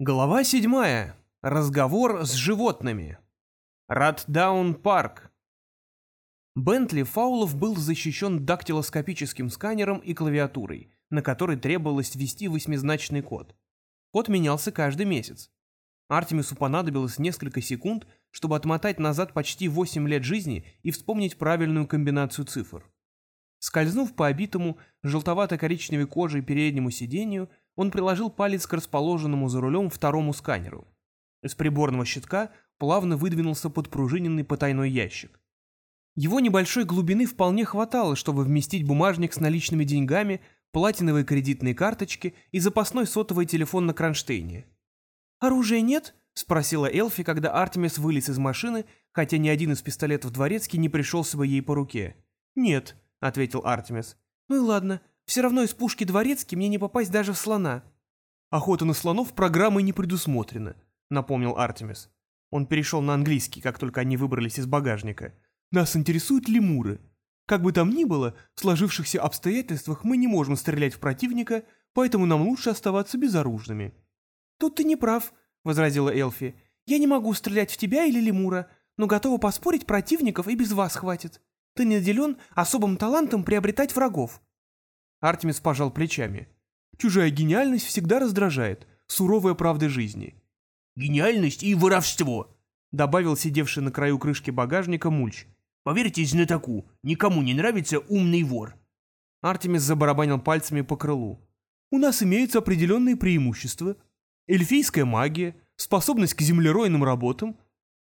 Глава седьмая. Разговор с животными. Раддаун парк. Бентли Фаулов был защищен дактилоскопическим сканером и клавиатурой, на которой требовалось ввести восьмизначный код. Код менялся каждый месяц. Артемису понадобилось несколько секунд, чтобы отмотать назад почти 8 лет жизни и вспомнить правильную комбинацию цифр. Скользнув по обитому желтовато-коричневой кожей переднему сиденью, он приложил палец к расположенному за рулем второму сканеру. Из приборного щитка плавно выдвинулся подпружиненный потайной ящик. Его небольшой глубины вполне хватало, чтобы вместить бумажник с наличными деньгами, платиновые кредитные карточки и запасной сотовый телефон на кронштейне. «Оружия нет?» — спросила Элфи, когда Артемис вылез из машины, хотя ни один из пистолетов дворецкий не пришелся бы ей по руке. «Нет», — ответил Артемис. «Ну и ладно, все равно из пушки дворецки мне не попасть даже в слона». «Охота на слонов программой не предусмотрена», — напомнил Артемис. Он перешел на английский, как только они выбрались из багажника. «Нас интересуют лемуры. Как бы там ни было, в сложившихся обстоятельствах мы не можем стрелять в противника, поэтому нам лучше оставаться безоружными». «Тут ты не прав», — возразила Элфи. «Я не могу стрелять в тебя или лемура, но готова поспорить, противников и без вас хватит. Ты наделен особым талантом приобретать врагов. Артемис пожал плечами. «Чужая гениальность всегда раздражает. Суровая правда жизни». «Гениальность и воровство», — добавил сидевший на краю крышки багажника Мульч. «Поверьте знатоку, никому не нравится умный вор». Артемис забарабанил пальцами по крылу. «У нас имеются определенные преимущества. Эльфийская магия, способность к землеройным работам.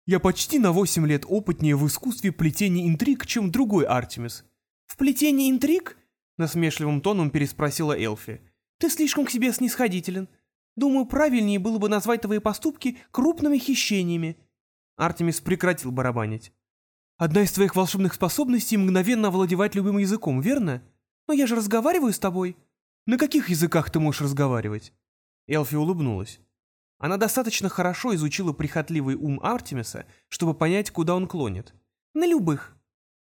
Я почти на восемь лет опытнее в искусстве плетения интриг, чем другой Артемис». «В плетении интриг?» Насмешливым тоном переспросила Элфи. «Ты слишком к себе снисходителен. Думаю, правильнее было бы назвать твои поступки крупными хищениями». Артемис прекратил барабанить. «Одна из твоих волшебных способностей — мгновенно овладевать любым языком, верно? Но я же разговариваю с тобой». «На каких языках ты можешь разговаривать?» Элфи улыбнулась. Она достаточно хорошо изучила прихотливый ум Артемиса, чтобы понять, куда он клонит. «На любых».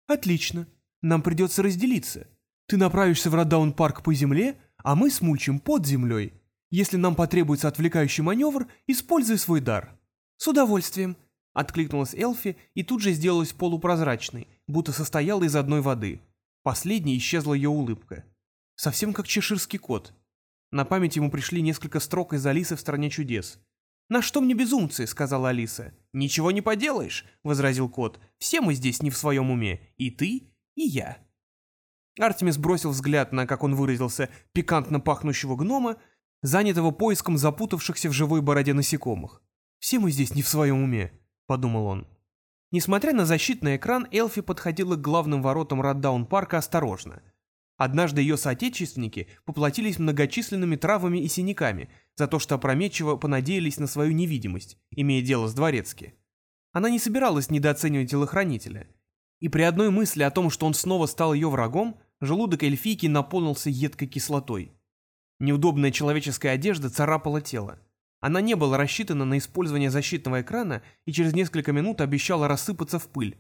«Отлично. Нам придется разделиться. Ты направишься в Раддаун-парк по земле, а мы с Мульчем под землей. Если нам потребуется отвлекающий маневр, используй свой дар». «С удовольствием», — откликнулась Элфи и тут же сделалась полупрозрачной, будто состояла из одной воды. Последней исчезла ее улыбка. Совсем как чеширский кот. На память ему пришли несколько строк из Алисы в «Стране чудес». «На что мне безумцы?» — сказала Алиса. «Ничего не поделаешь», — возразил кот. «Все мы здесь не в своем уме. И ты, и я». Артемис бросил взгляд на, как он выразился, пикантно пахнущего гнома, занятого поиском запутавшихся в живой бороде насекомых. «Все мы здесь не в своем уме», — подумал он. Несмотря на защитный экран, Элфи подходила к главным воротам Раддаун-парка осторожно. Однажды ее соотечественники поплатились многочисленными травами и синяками за то, что опрометчиво понадеялись на свою невидимость, имея дело с дворецки. Она не собиралась недооценивать телохранителя. И при одной мысли о том, что он снова стал ее врагом, Желудок эльфийки наполнился едкой кислотой. Неудобная человеческая одежда царапала тело. Она не была рассчитана на использование защитного экрана и через несколько минут обещала рассыпаться в пыль.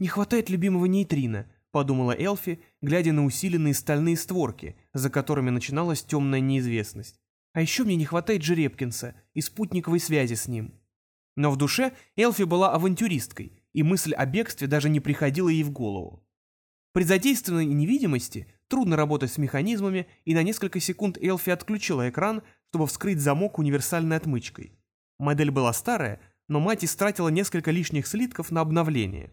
«Не хватает любимого нейтрина», — подумала Элфи, глядя на усиленные стальные створки, за которыми начиналась темная неизвестность. «А еще мне не хватает Жеребкинса и спутниковой связи с ним». Но в душе Элфи была авантюристкой, и мысль о бегстве даже не приходила ей в голову. При задействованной невидимости трудно работать с механизмами, и на несколько секунд Элфи отключила экран, чтобы вскрыть замок универсальной отмычкой. Модель была старая, но мать истратила несколько лишних слитков на обновление.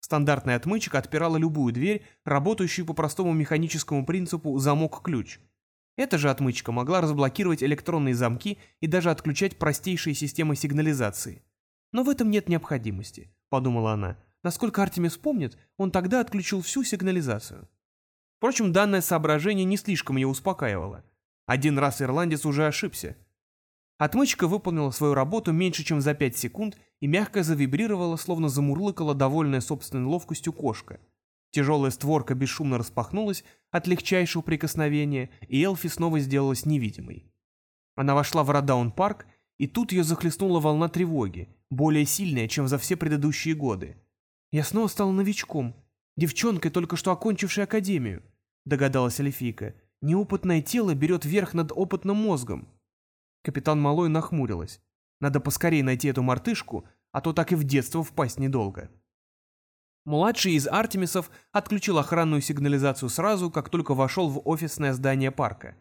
Стандартная отмычка отпирала любую дверь, работающую по простому механическому принципу «замок-ключ». Эта же отмычка могла разблокировать электронные замки и даже отключать простейшие системы сигнализации. «Но в этом нет необходимости», — подумала она. Насколько Артемис помнит, он тогда отключил всю сигнализацию. Впрочем, данное соображение не слишком ее успокаивало. Один раз ирландец уже ошибся. Отмычка выполнила свою работу меньше, чем за пять секунд и мягко завибрировала, словно замурлыкала довольная собственной ловкостью кошка. Тяжелая створка бесшумно распахнулась от легчайшего прикосновения, и Элфи снова сделалась невидимой. Она вошла в Радаун-парк, и тут ее захлестнула волна тревоги, более сильная, чем за все предыдущие годы. «Я снова стала новичком, девчонкой, только что окончившей академию», — догадалась Эльфийка. «Неопытное тело берет верх над опытным мозгом». Капитан Малой нахмурилась. Надо поскорее найти эту мартышку, а то так и в детство впасть недолго. Младший из Артемисов отключил охранную сигнализацию сразу, как только вошел в офисное здание парка.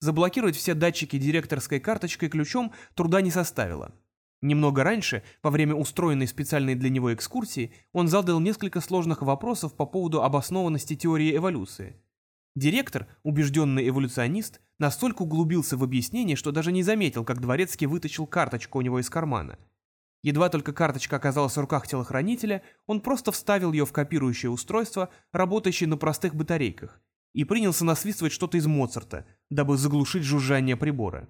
Заблокировать все датчики директорской карточкой ключом труда не составило. Немного раньше, во время устроенной специальной для него экскурсии, он задал несколько сложных вопросов по поводу обоснованности теории эволюции. Директор, убежденный эволюционист, настолько углубился в объяснение, что даже не заметил, как Дворецкий вытащил карточку у него из кармана. Едва только карточка оказалась в руках телохранителя, он просто вставил ее в копирующее устройство, работающее на простых батарейках, и принялся насвистывать что-то из Моцарта, дабы заглушить жужжание прибора.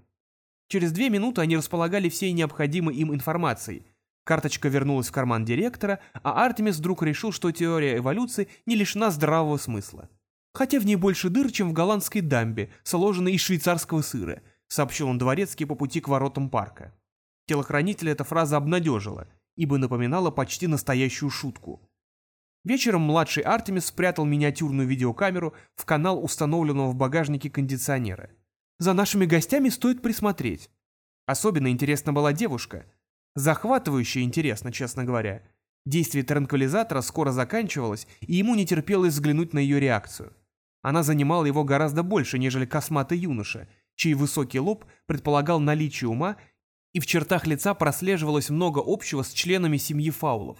Через две минуты они располагали всей необходимой им информацией. Карточка вернулась в карман директора, а Артемис вдруг решил, что теория эволюции не лишена здравого смысла. Хотя в ней больше дыр, чем в голландской дамбе, сложенной из швейцарского сыра, сообщил он дворецкий по пути к воротам парка. Телохранителя эта фраза обнадежила, ибо напоминала почти настоящую шутку. Вечером младший Артемис спрятал миниатюрную видеокамеру в канал установленного в багажнике кондиционера. За нашими гостями стоит присмотреть. Особенно интересна была девушка. Захватывающе интересно, честно говоря. Действие транквилизатора скоро заканчивалось, и ему не терпелось взглянуть на ее реакцию. Она занимала его гораздо больше, нежели косматый юноша, чей высокий лоб предполагал наличие ума, и в чертах лица прослеживалось много общего с членами семьи Фаулов.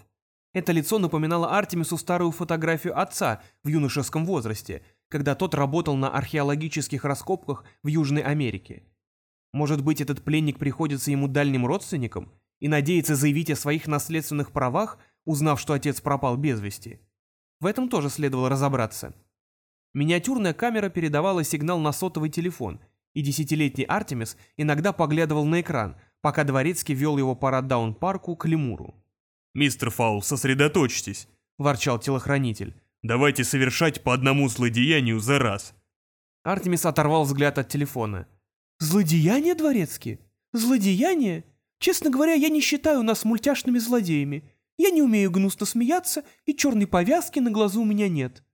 Это лицо напоминало Артемису старую фотографию отца в юношеском возрасте, когда тот работал на археологических раскопках в Южной Америке. Может быть, этот пленник приходится ему дальним родственником и надеется заявить о своих наследственных правах, узнав, что отец пропал без вести? В этом тоже следовало разобраться. Миниатюрная камера передавала сигнал на сотовый телефон, и десятилетний Артемис иногда поглядывал на экран, пока Дворецкий вел его по Раддаун-парку к лемуру. «Мистер Фаул, сосредоточьтесь», — ворчал телохранитель. «Давайте совершать по одному злодеянию за раз». Артемис оторвал взгляд от телефона. «Злодеяние, Дворецкий? Злодеяние? Честно говоря, я не считаю нас мультяшными злодеями. Я не умею гнусно смеяться, и черной повязки на глазу у меня нет».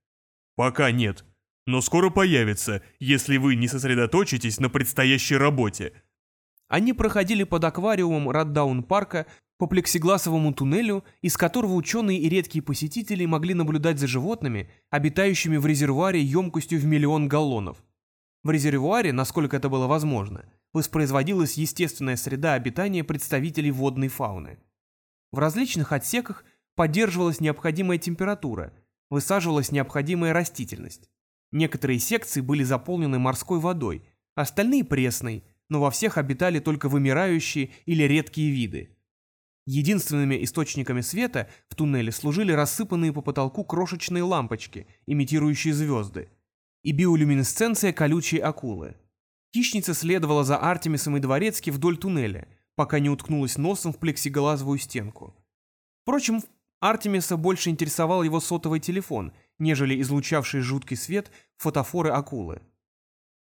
«Пока нет», но скоро появится, если вы не сосредоточитесь на предстоящей работе». Они проходили под аквариумом Раддаун-парка по плексигласовому туннелю, из которого ученые и редкие посетители могли наблюдать за животными, обитающими в резервуаре емкостью в миллион галлонов. В резервуаре, насколько это было возможно, воспроизводилась естественная среда обитания представителей водной фауны. В различных отсеках поддерживалась необходимая температура, высаживалась необходимая растительность. Некоторые секции были заполнены морской водой, остальные пресной, но во всех обитали только вымирающие или редкие виды. Единственными источниками света в туннеле служили рассыпанные по потолку крошечные лампочки, имитирующие звезды, и биолюминесценция колючей акулы. Хищница следовала за Артемисом и Дворецки вдоль туннеля, пока не уткнулась носом в плексиглазовую стенку. Впрочем, Артемиса больше интересовал его сотовый телефон, нежели излучавший жуткий свет фотофоры акулы.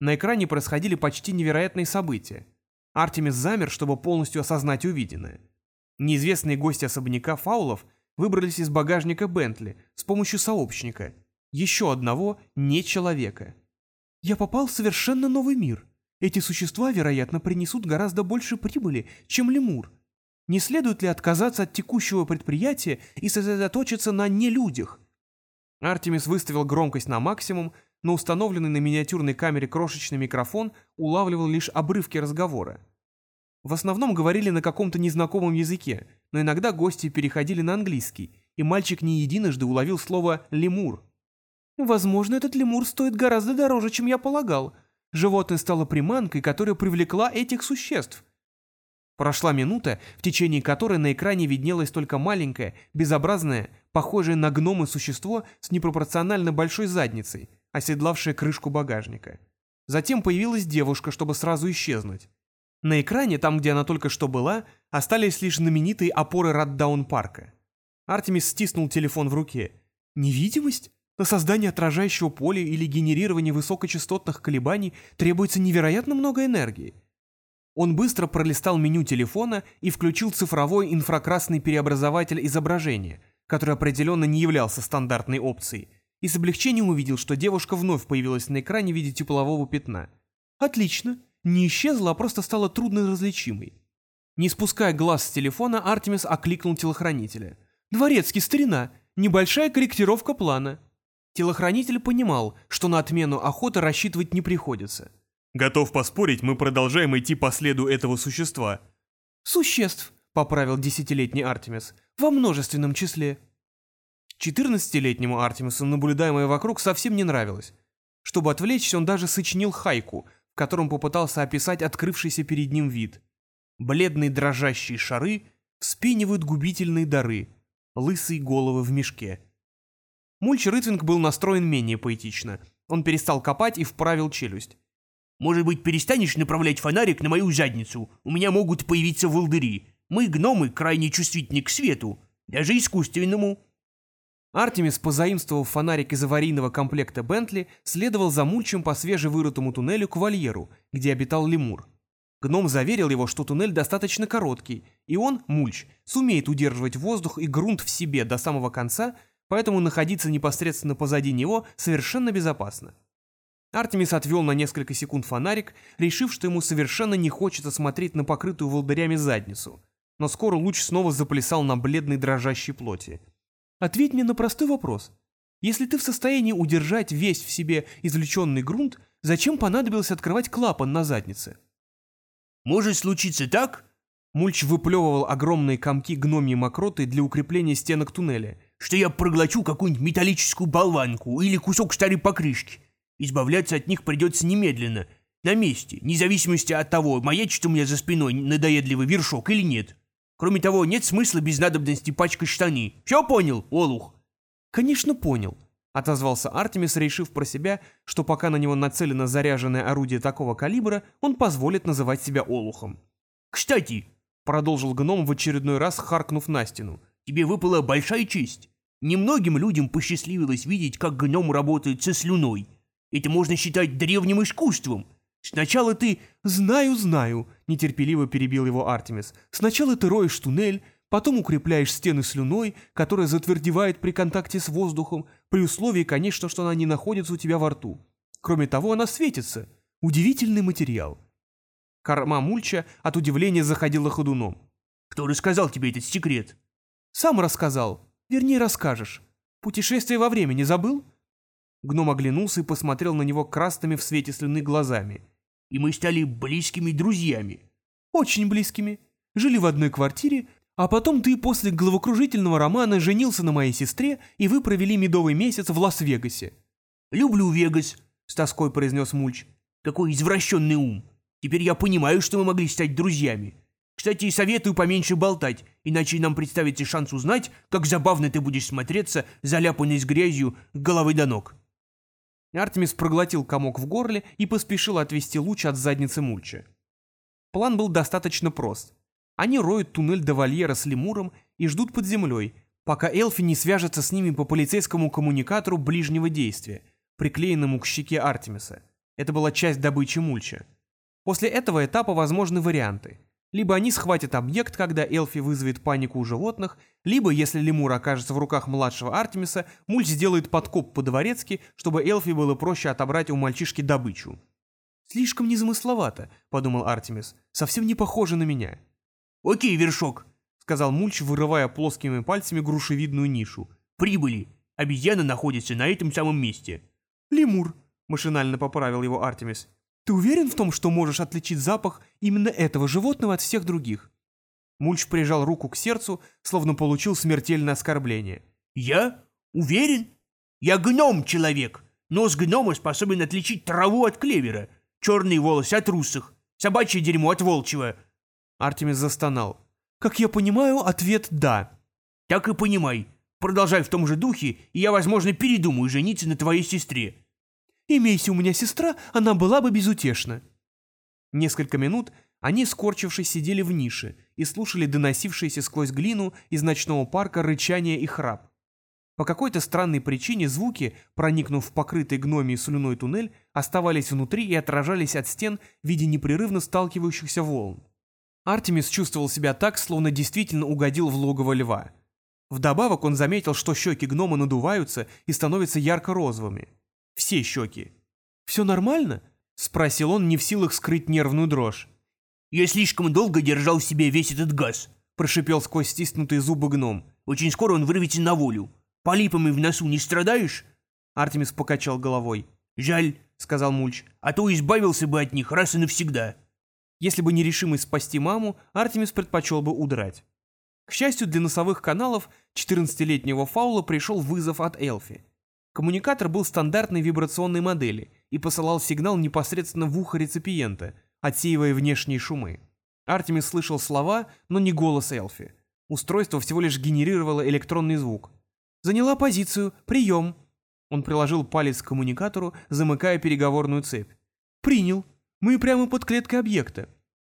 На экране происходили почти невероятные события. Артемис замер, чтобы полностью осознать увиденное. Неизвестные гости особняка Фаулов выбрались из багажника Бентли с помощью сообщника, еще одного не человека. «Я попал в совершенно новый мир. Эти существа, вероятно, принесут гораздо больше прибыли, чем лемур. Не следует ли отказаться от текущего предприятия и сосредоточиться на нелюдях?» Артемис выставил громкость на максимум, но установленный на миниатюрной камере крошечный микрофон улавливал лишь обрывки разговора. В основном говорили на каком-то незнакомом языке, но иногда гости переходили на английский, и мальчик не единожды уловил слово «лемур». «Возможно, этот лемур стоит гораздо дороже, чем я полагал. Животное стало приманкой, которая привлекла этих существ». Прошла минута, в течение которой на экране виднелось только маленькое, безобразное, похожее на гномы существо с непропорционально большой задницей, оседлавшее крышку багажника. Затем появилась девушка, чтобы сразу исчезнуть. На экране, там, где она только что была, остались лишь знаменитые опоры Раддаун-парка. Артемис стиснул телефон в руке. «Невидимость? На создание отражающего поля или генерирование высокочастотных колебаний требуется невероятно много энергии». Он быстро пролистал меню телефона и включил цифровой инфракрасный преобразователь изображения, который определенно не являлся стандартной опцией, и с облегчением увидел, что девушка вновь появилась на экране в виде теплового пятна. «Отлично. Не исчезла, а просто стала трудно различимой. Не спуская глаз с телефона, Артемис окликнул телохранителя. «Дворецкий, старина! Небольшая корректировка плана!» Телохранитель понимал, что на отмену охоты рассчитывать не приходится. Готов поспорить, мы продолжаем идти по следу этого существа. «Существ», — поправил десятилетний Артемис, — «во множественном числе». Четырнадцатилетнему Артемису наблюдаемое вокруг совсем не нравилось. Чтобы отвлечься, он даже сочинил хайку, в котором попытался описать открывшийся перед ним вид. Бледные дрожащие шары вспенивают губительные дары, лысые головы в мешке. Мульч Рытвинг был настроен менее поэтично. Он перестал копать и вправил челюсть. «Может быть, перестанешь направлять фонарик на мою задницу? У меня могут появиться волдыри. Мы, гномы, крайне чувствительны к свету, даже искусственному». Артемис, позаимствовав фонарик из аварийного комплекта Бентли, следовал за Мульчем по свежевырытому туннелю к вольеру, где обитал лемур. Гном заверил его, что туннель достаточно короткий, и он, Мульч, сумеет удерживать воздух и грунт в себе до самого конца, поэтому находиться непосредственно позади него совершенно безопасно. Артемис отвел на несколько секунд фонарик, решив, что ему совершенно не хочется смотреть на покрытую волдырями задницу, но скоро луч снова заплясал на бледной дрожащей плоти. Ответь мне на простой вопрос. Если ты в состоянии удержать весь в себе извлеченный грунт, зачем понадобилось открывать клапан на заднице? Может случиться так? Мульч выплевывал огромные комки гномьей мокроты для укрепления стенок туннеля. Что я проглочу какую-нибудь металлическую болванку или кусок старой покрышки. Избавляться от них придется немедленно, на месте, вне зависимости от того, маячит у меня за спиной надоедливый вершок или нет. Кроме того, нет смысла без надобности пачкать штаны. Все понял, Олух?» «Конечно понял», — отозвался Артемис, решив про себя, что пока на него нацелено заряженное орудие такого калибра, он позволит называть себя Олухом. «Кстати», — продолжил гном в очередной раз, харкнув на стену, «тебе выпала большая честь. Немногим людям посчастливилось видеть, как гном работает со слюной. Это можно считать древним искусством». «Сначала ты...» «Знаю, знаю», — нетерпеливо перебил его Артемис. «Сначала ты роешь туннель, потом укрепляешь стены слюной, которая затвердевает при контакте с воздухом, при условии, конечно, что она не находится у тебя во рту. Кроме того, она светится. Удивительный материал». Корма Мульча от удивления заходила ходуном. «Кто рассказал тебе этот секрет?» «Сам рассказал. Вернее, расскажешь. Путешествие во времени забыл?» Гном оглянулся и посмотрел на него красными в свете слюны глазами. «И мы стали близкими друзьями». «Очень близкими. Жили в одной квартире, а потом ты после головокружительного романа женился на моей сестре, и вы провели медовый месяц в Лас-Вегасе». «Люблю Вегас», — с тоской произнес Мульч. «Какой извращенный ум. Теперь я понимаю, что мы могли стать друзьями. Кстати, советую поменьше болтать, иначе нам представится шанс узнать, как забавно ты будешь смотреться, заляпанный с грязью, головы до ног». Артемис проглотил комок в горле и поспешил отвести луч от задницы Мульча. План был достаточно прост. Они роют туннель до вольера с лемуром и ждут под землей, пока Элфи не свяжется с ними по полицейскому коммуникатору ближнего действия, приклеенному к щеке Артемиса. Это была часть добычи Мульча. После этого этапа возможны варианты. Либо они схватят объект, когда Элфи вызовет панику у животных, либо, если лемур окажется в руках младшего Артемиса, Мульч сделает подкоп по-дворецки, чтобы Элфи было проще отобрать у мальчишки добычу. «Слишком незамысловато», — подумал Артемис, — «совсем не похоже на меня». «Окей, вершок», — сказал Мульч, вырывая плоскими пальцами грушевидную нишу. «Прибыли. Обезьяна находится на этом самом месте». «Лемур», — машинально поправил его Артемис. Ты уверен в том, что можешь отличить запах именно этого животного от всех других?» Мульч прижал руку к сердцу, словно получил смертельное оскорбление. «Я? Уверен? Я гном-человек. Нос гнома способен отличить траву от клевера, черные волосы от русых, собачье дерьмо от волчьего». Артемис застонал. «Как я понимаю, ответ «да». «Так и понимай. Продолжай в том же духе, и я, возможно, передумаю жениться на твоей сестре. Имейся у меня сестра, она была бы безутешна». Несколько минут они, скорчившись, сидели в нише и слушали доносившиеся сквозь глину из ночного парка рычание и храп. По какой-то странной причине звуки, проникнув в покрытый гномией слюной туннель, оставались внутри и отражались от стен в виде непрерывно сталкивающихся волн. Артемис чувствовал себя так, словно действительно угодил в логово льва. Вдобавок он заметил, что щеки гнома надуваются и становятся ярко-розовыми. Все щеки. «Все нормально?» — спросил он, не в силах скрыть нервную дрожь. «Я слишком долго держал в себе весь этот газ», — прошипел сквозь стиснутые зубы гном. «Очень скоро он вырвется на волю. Полипами в носу не страдаешь?» Артемис покачал головой. «Жаль», — сказал Мульч, — «а то избавился бы от них раз и навсегда». Если бы не решимость спасти маму, Артемис предпочел бы удрать. К счастью для носовых каналов, 14-летнего фаула пришел вызов от Элфи. Коммуникатор был стандартной вибрационной модели и посылал сигнал непосредственно в ухо реципиента, отсеивая внешние шумы. Артемис слышал слова, но не голос Элфи. Устройство всего лишь генерировало электронный звук. «Заняла позицию. Прием!» Он приложил палец к коммуникатору, замыкая переговорную цепь. «Принял. Мы прямо под клеткой объекта.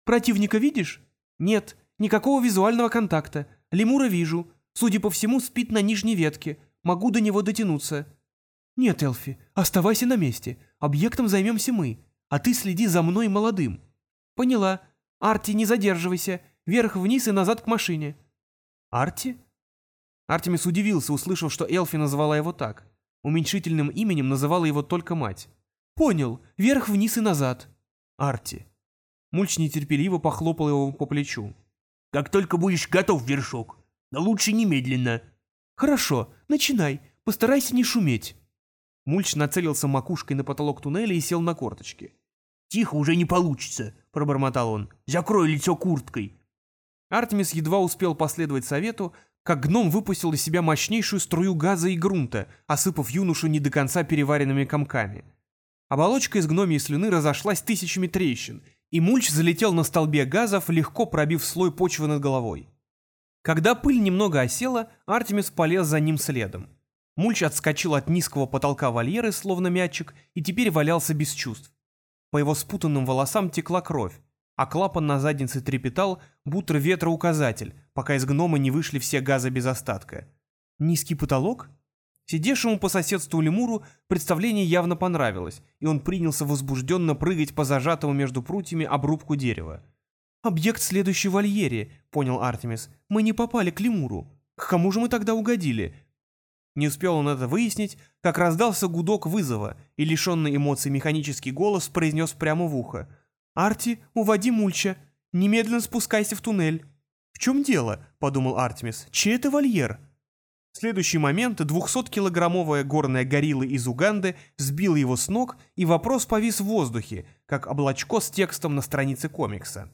Противника видишь? Нет, никакого визуального контакта. Лемура вижу. Судя по всему, спит на нижней ветке. Могу до него дотянуться. Нет, Элфи, оставайся на месте. Объектом займемся мы. А ты следи за мной молодым. Поняла. Арти, не задерживайся. Вверх-вниз и назад к машине. Арти? Артемис удивился, услышав, что Элфи назвала его так. Уменьшительным именем называла его только мать. «Понял. Вверх-вниз и назад». Арти. Мульч нетерпеливо похлопал его по плечу. «Как только будешь готов, вершок. Но лучше немедленно». «Хорошо, начинай. Постарайся не шуметь». Мульч нацелился макушкой на потолок туннеля и сел на корточки. «Тихо, уже не получится», — пробормотал он. «Закрой лицо курткой». Артемис едва успел последовать совету, как гном выпустил из себя мощнейшую струю газа и грунта, осыпав юношу не до конца переваренными комками. Оболочка из гномьей слюны разошлась тысячами трещин, и мульч залетел на столбе газов, легко пробив слой почвы над головой. Когда пыль немного осела, Артемис полез за ним следом. Мульч отскочил от низкого потолка вольеры, словно мячик, и теперь валялся без чувств. По его спутанным волосам текла кровь, а клапан на заднице трепетал, будто ветроуказатель, пока из гнома не вышли все газы без остатка. Низкий потолок? Сидевшему по соседству лемуру представление явно понравилось, и он принялся возбужденно прыгать по зажатому между прутьями обрубку дерева. «Объект следующей вольере», — понял Артемис. «Мы не попали к лемуру. К кому же мы тогда угодили?» Не успел он это выяснить, как раздался гудок вызова, и лишенный эмоций механический голос произнес прямо в ухо — «Арти, уводи Мульча. Немедленно спускайся в туннель». «В чем дело?» — подумал Артемис. «Чей это вольер?» В следующий момент 200-килограммовая горная горилла из Уганды сбила его с ног, и вопрос повис в воздухе, как облачко с текстом на странице комикса.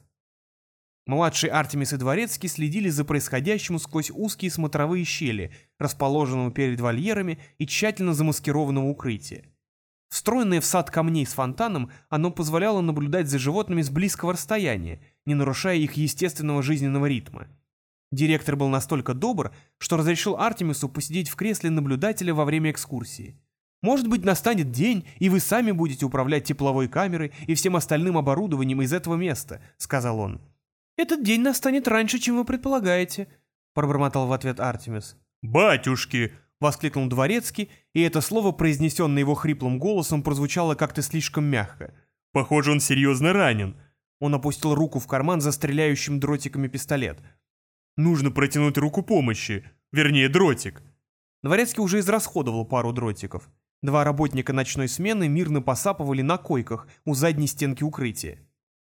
Младший Артемис и Дворецкий следили за происходящим сквозь узкие смотровые щели, расположенного перед вольерами и тщательно замаскированного укрытия. Встроенное в сад камней с фонтаном, оно позволяло наблюдать за животными с близкого расстояния, не нарушая их естественного жизненного ритма. Директор был настолько добр, что разрешил Артемису посидеть в кресле наблюдателя во время экскурсии. «Может быть, настанет день, и вы сами будете управлять тепловой камерой и всем остальным оборудованием из этого места», — сказал он. «Этот день настанет раньше, чем вы предполагаете», — пробормотал в ответ Артемис. «Батюшки!» Воскликнул Дворецкий, и это слово, произнесенное его хриплым голосом, прозвучало как-то слишком мягко. «Похоже, он серьезно ранен». Он опустил руку в карман за стреляющим дротиками пистолет. «Нужно протянуть руку помощи. Вернее, дротик». Дворецкий уже израсходовал пару дротиков. Два работника ночной смены мирно посапывали на койках у задней стенки укрытия.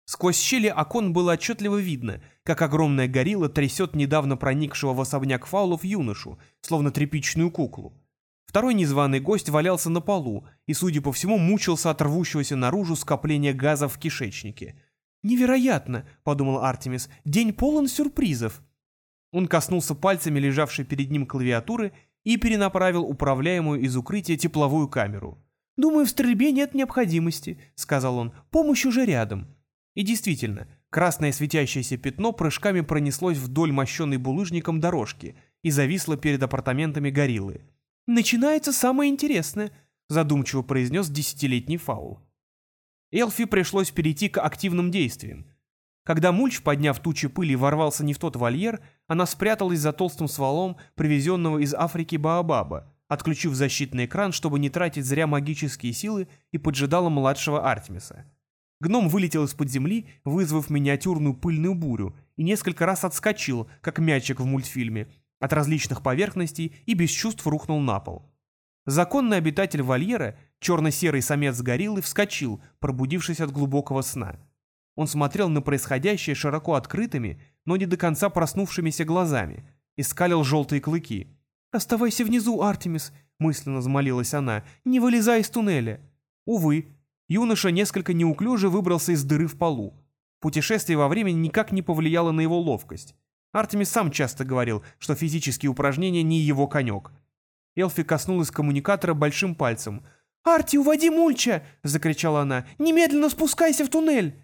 Сквозь щели окон было отчетливо видно, как огромная горилла трясет недавно проникшего в особняк фаулов юношу, словно тряпичную куклу. Второй незваный гость валялся на полу и, судя по всему, мучился от рвущегося наружу скопления газа в кишечнике. «Невероятно!» — подумал Артемис. «День полон сюрпризов!» Он коснулся пальцами лежавшей перед ним клавиатуры и перенаправил управляемую из укрытия тепловую камеру. «Думаю, в стрельбе нет необходимости», — сказал он. «Помощь уже рядом». И действительно, красное светящееся пятно прыжками пронеслось вдоль мощенной булыжником дорожки и зависло перед апартаментами гориллы. «Начинается самое интересное», — задумчиво произнес десятилетний фаул. Элфи пришлось перейти к активным действиям. Когда Мульч, подняв тучи пыли, ворвался не в тот вольер, она спряталась за толстым стволом привезенного из Африки Баобаба, отключив защитный экран, чтобы не тратить зря магические силы, и поджидала младшего Артемиса. Гном вылетел из-под земли, вызвав миниатюрную пыльную бурю, и несколько раз отскочил, как мячик в мультфильме, от различных поверхностей и без чувств рухнул на пол. Законный обитатель вольера, черно-серый самец гориллы, вскочил, пробудившись от глубокого сна. Он смотрел на происходящее широко открытыми, но не до конца проснувшимися глазами, и скалил желтые клыки. «Оставайся внизу, Артемис!» — мысленно взмолилась она. «Не вылезай из туннеля!» Увы, юноша несколько неуклюже выбрался из дыры в полу. Путешествие во времени никак не повлияло на его ловкость. Артемис сам часто говорил, что физические упражнения не его конек. Элфи коснулась коммуникатора большим пальцем. «Арти, уводи Мульча!» — закричала она. «Немедленно спускайся в туннель!»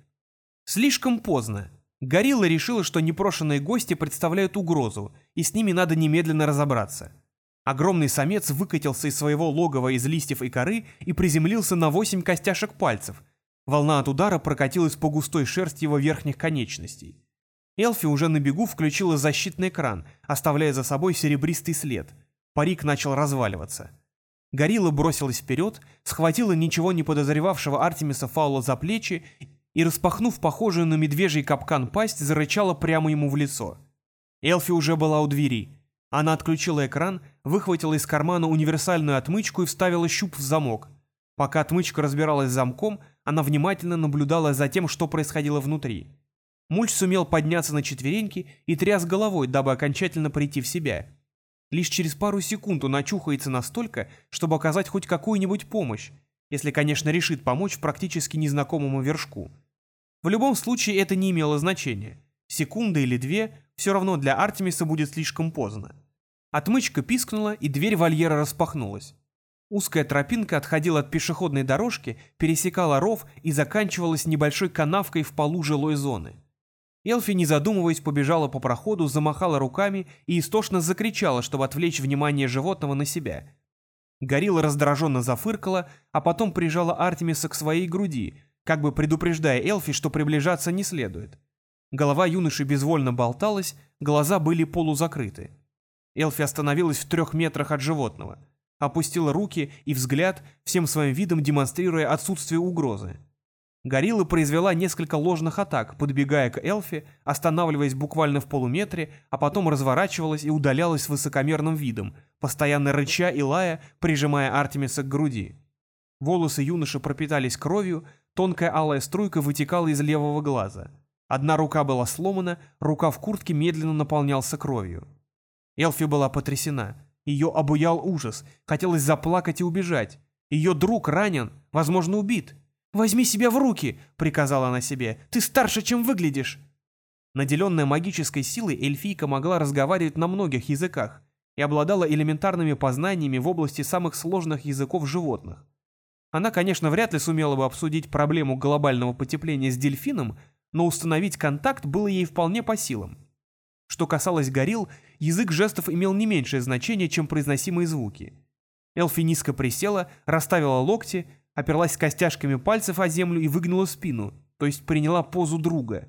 Слишком поздно. Горилла решила, что непрошенные гости представляют угрозу, и с ними надо немедленно разобраться. Огромный самец выкатился из своего логова из листьев и коры и приземлился на восемь костяшек пальцев. Волна от удара прокатилась по густой шерсти его верхних конечностей. Элфи уже на бегу включила защитный экран, оставляя за собой серебристый след. Парик начал разваливаться. Горилла бросилась вперед, схватила ничего не подозревавшего Артемиса Фаула за плечи и, распахнув похожую на медвежий капкан пасть, зарычала прямо ему в лицо. Элфи уже была у двери. Она отключила экран, выхватила из кармана универсальную отмычку и вставила щуп в замок. Пока отмычка разбиралась с замком, она внимательно наблюдала за тем, что происходило внутри. Мульч сумел подняться на четвереньки и тряс головой, дабы окончательно прийти в себя. Лишь через пару секунд он очухается настолько, чтобы оказать хоть какую-нибудь помощь, если, конечно, решит помочь практически незнакомому вершку. В любом случае это не имело значения. Секунда или две, все равно для Артемиса будет слишком поздно. Отмычка пискнула, и дверь вольера распахнулась. Узкая тропинка отходила от пешеходной дорожки, пересекала ров и заканчивалась небольшой канавкой в полу жилой зоны. Элфи, не задумываясь, побежала по проходу, замахала руками и истошно закричала, чтобы отвлечь внимание животного на себя. Горилла раздраженно зафыркала, а потом прижала Артемиса к своей груди, как бы предупреждая Элфи, что приближаться не следует. Голова юноши безвольно болталась, глаза были полузакрыты. Элфи остановилась в трех метрах от животного, опустила руки и взгляд, всем своим видом демонстрируя отсутствие угрозы. Горилла произвела несколько ложных атак, подбегая к Элфи, останавливаясь буквально в полуметре, а потом разворачивалась и удалялась с высокомерным видом, постоянно рыча и лая, прижимая Артемиса к груди. Волосы юноши пропитались кровью, тонкая алая струйка вытекала из левого глаза. Одна рука была сломана, рука в куртке медленно наполнялся кровью. Элфи была потрясена. Ее обуял ужас, хотелось заплакать и убежать. Ее друг ранен, возможно, убит. «Возьми себя в руки!» — приказала она себе. «Ты старше, чем выглядишь!» Наделенная магической силой, эльфийка могла разговаривать на многих языках и обладала элементарными познаниями в области самых сложных языков животных. Она, конечно, вряд ли сумела бы обсудить проблему глобального потепления с дельфином, но установить контакт было ей вполне по силам. Что касалось горилл, язык жестов имел не меньшее значение, чем произносимые звуки. Элфи низко присела, расставила локти, оперлась костяшками пальцев о землю и выгнула спину, то есть приняла позу друга.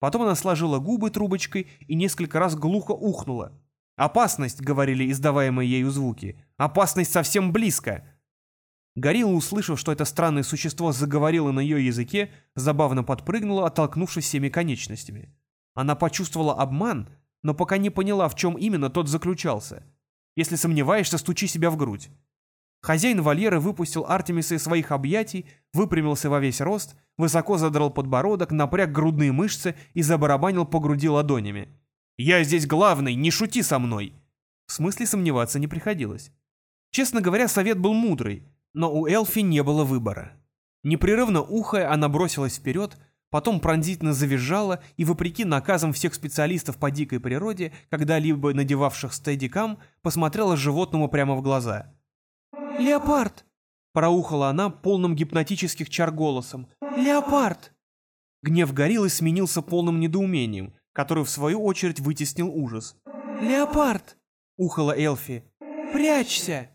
Потом она сложила губы трубочкой и несколько раз глухо ухнула. «Опасность!» — говорили издаваемые ею звуки. «Опасность совсем близко!» Горилла, услышав, что это странное существо заговорило на ее языке, забавно подпрыгнула, оттолкнувшись всеми конечностями. Она почувствовала обман, но пока не поняла, в чем именно тот заключался. Если сомневаешься, стучи себя в грудь. Хозяин вольера выпустил Артемиса из своих объятий, выпрямился во весь рост, высоко задрал подбородок, напряг грудные мышцы и забарабанил по груди ладонями. «Я здесь главный, не шути со мной!» В смысле сомневаться не приходилось. Честно говоря, совет был мудрый, но у Элфи не было выбора. Непрерывно ухая, она бросилась вперед, потом пронзительно завизжала и, вопреки наказам всех специалистов по дикой природе, когда-либо надевавших стедикам, посмотрела животному прямо в глаза. «Леопард!» — проухала она полным гипнотических чар голосом. «Леопард!» Гнев гориллы сменился полным недоумением, который в свою очередь вытеснил ужас. «Леопард!» — ухала Элфи. «Прячься!»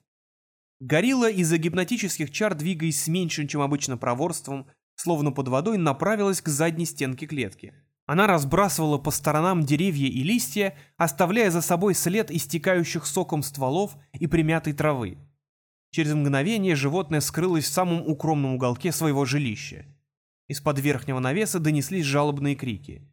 Горилла из-за гипнотических чар, двигаясь с меньшим, чем обычно, проворством, словно под водой, направилась к задней стенке клетки. Она разбрасывала по сторонам деревья и листья, оставляя за собой след истекающих соком стволов и примятой травы. Через мгновение животное скрылось в самом укромном уголке своего жилища. Из-под верхнего навеса донеслись жалобные крики.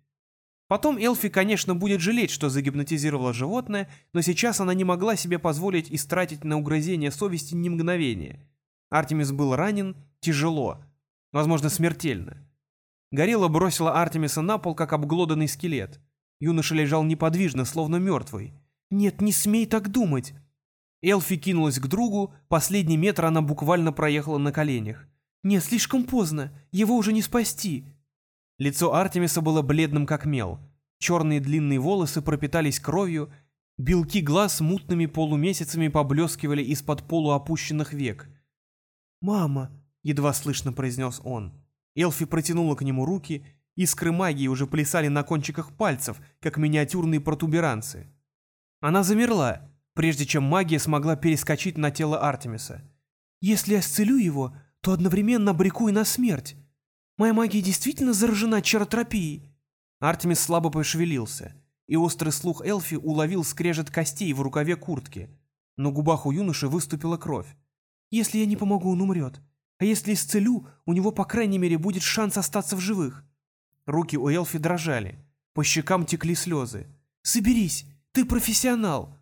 Потом Элфи, конечно, будет жалеть, что загипнотизировала животное, но сейчас она не могла себе позволить истратить на угрызение совести ни мгновения. Артемис был ранен тяжело, возможно, смертельно. Горилла бросила Артемиса на пол, как обглоданный скелет. Юноша лежал неподвижно, словно мертвый. «Нет, не смей так думать!» Элфи кинулась к другу, последний метр она буквально проехала на коленях. «Нет, слишком поздно, его уже не спасти!» Лицо Артемиса было бледным как мел. Черные длинные волосы пропитались кровью, белки глаз мутными полумесяцами поблескивали из-под полуопущенных век. «Мама!» — едва слышно произнес он. Элфи протянула к нему руки, искры магии уже плясали на кончиках пальцев, как миниатюрные протуберанцы. Она замерла, прежде чем магия смогла перескочить на тело Артемиса. «Если я исцелю его, то одновременно обреку и на смерть. Моя магия действительно заражена чаротропией». Артемис слабо пошевелился, и острый слух Элфи уловил скрежет костей в рукаве куртки. На губах у юноши выступила кровь. «Если я не помогу, он умрет. А если исцелю, у него, по крайней мере, будет шанс остаться в живых». Руки у Элфи дрожали, по щекам текли слезы. «Соберись, ты профессионал!»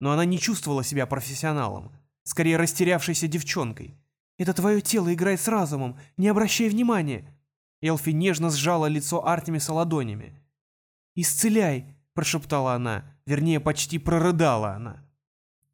Но она не чувствовала себя профессионалом, скорее растерявшейся девчонкой. «Это твое тело играет с разумом, не обращай внимания!» Элфи нежно сжала лицо Артемиса ладонями. «Исцеляй!» — прошептала она, вернее, почти прорыдала она.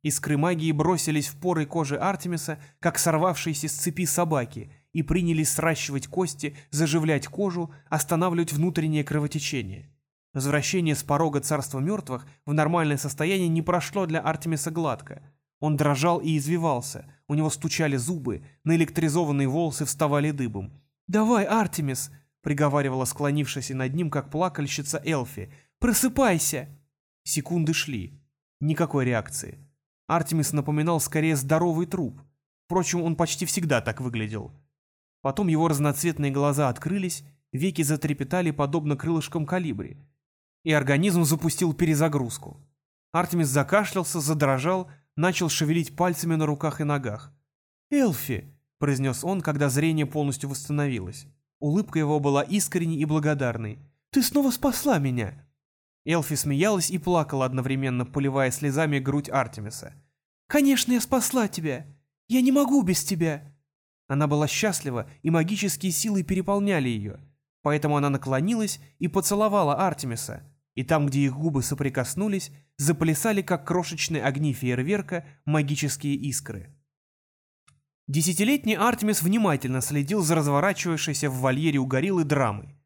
Искры магии бросились в поры кожи Артемиса, как сорвавшиеся с цепи собаки, и принялись сращивать кости, заживлять кожу, останавливать внутреннее кровотечение. Возвращение с порога царства мертвых в нормальное состояние не прошло для Артемиса гладко. Он дрожал и извивался, у него стучали зубы, наэлектризованные волосы вставали дыбом. «Давай, Артемис!» — приговаривала склонившаяся над ним, как плакальщица Элфи. «Просыпайся!» Секунды шли. Никакой реакции. Артемис напоминал скорее здоровый труп. Впрочем, он почти всегда так выглядел. Потом его разноцветные глаза открылись, веки затрепетали подобно крылышкам калибри. И организм запустил перезагрузку. Артемис закашлялся, задрожал, начал шевелить пальцами на руках и ногах. «Элфи!» — произнес он, когда зрение полностью восстановилось. Улыбка его была искренней и благодарной. «Ты снова спасла меня!» Элфи смеялась и плакала одновременно, поливая слезами грудь Артемиса. «Конечно, я спасла тебя! Я не могу без тебя!» Она была счастлива, и магические силы переполняли ее. Поэтому она наклонилась и поцеловала Артемиса, и там, где их губы соприкоснулись, заплясали, как крошечные огни фейерверка, магические искры. Десятилетний Артемис внимательно следил за разворачивающейся в вольере у гориллы драмой.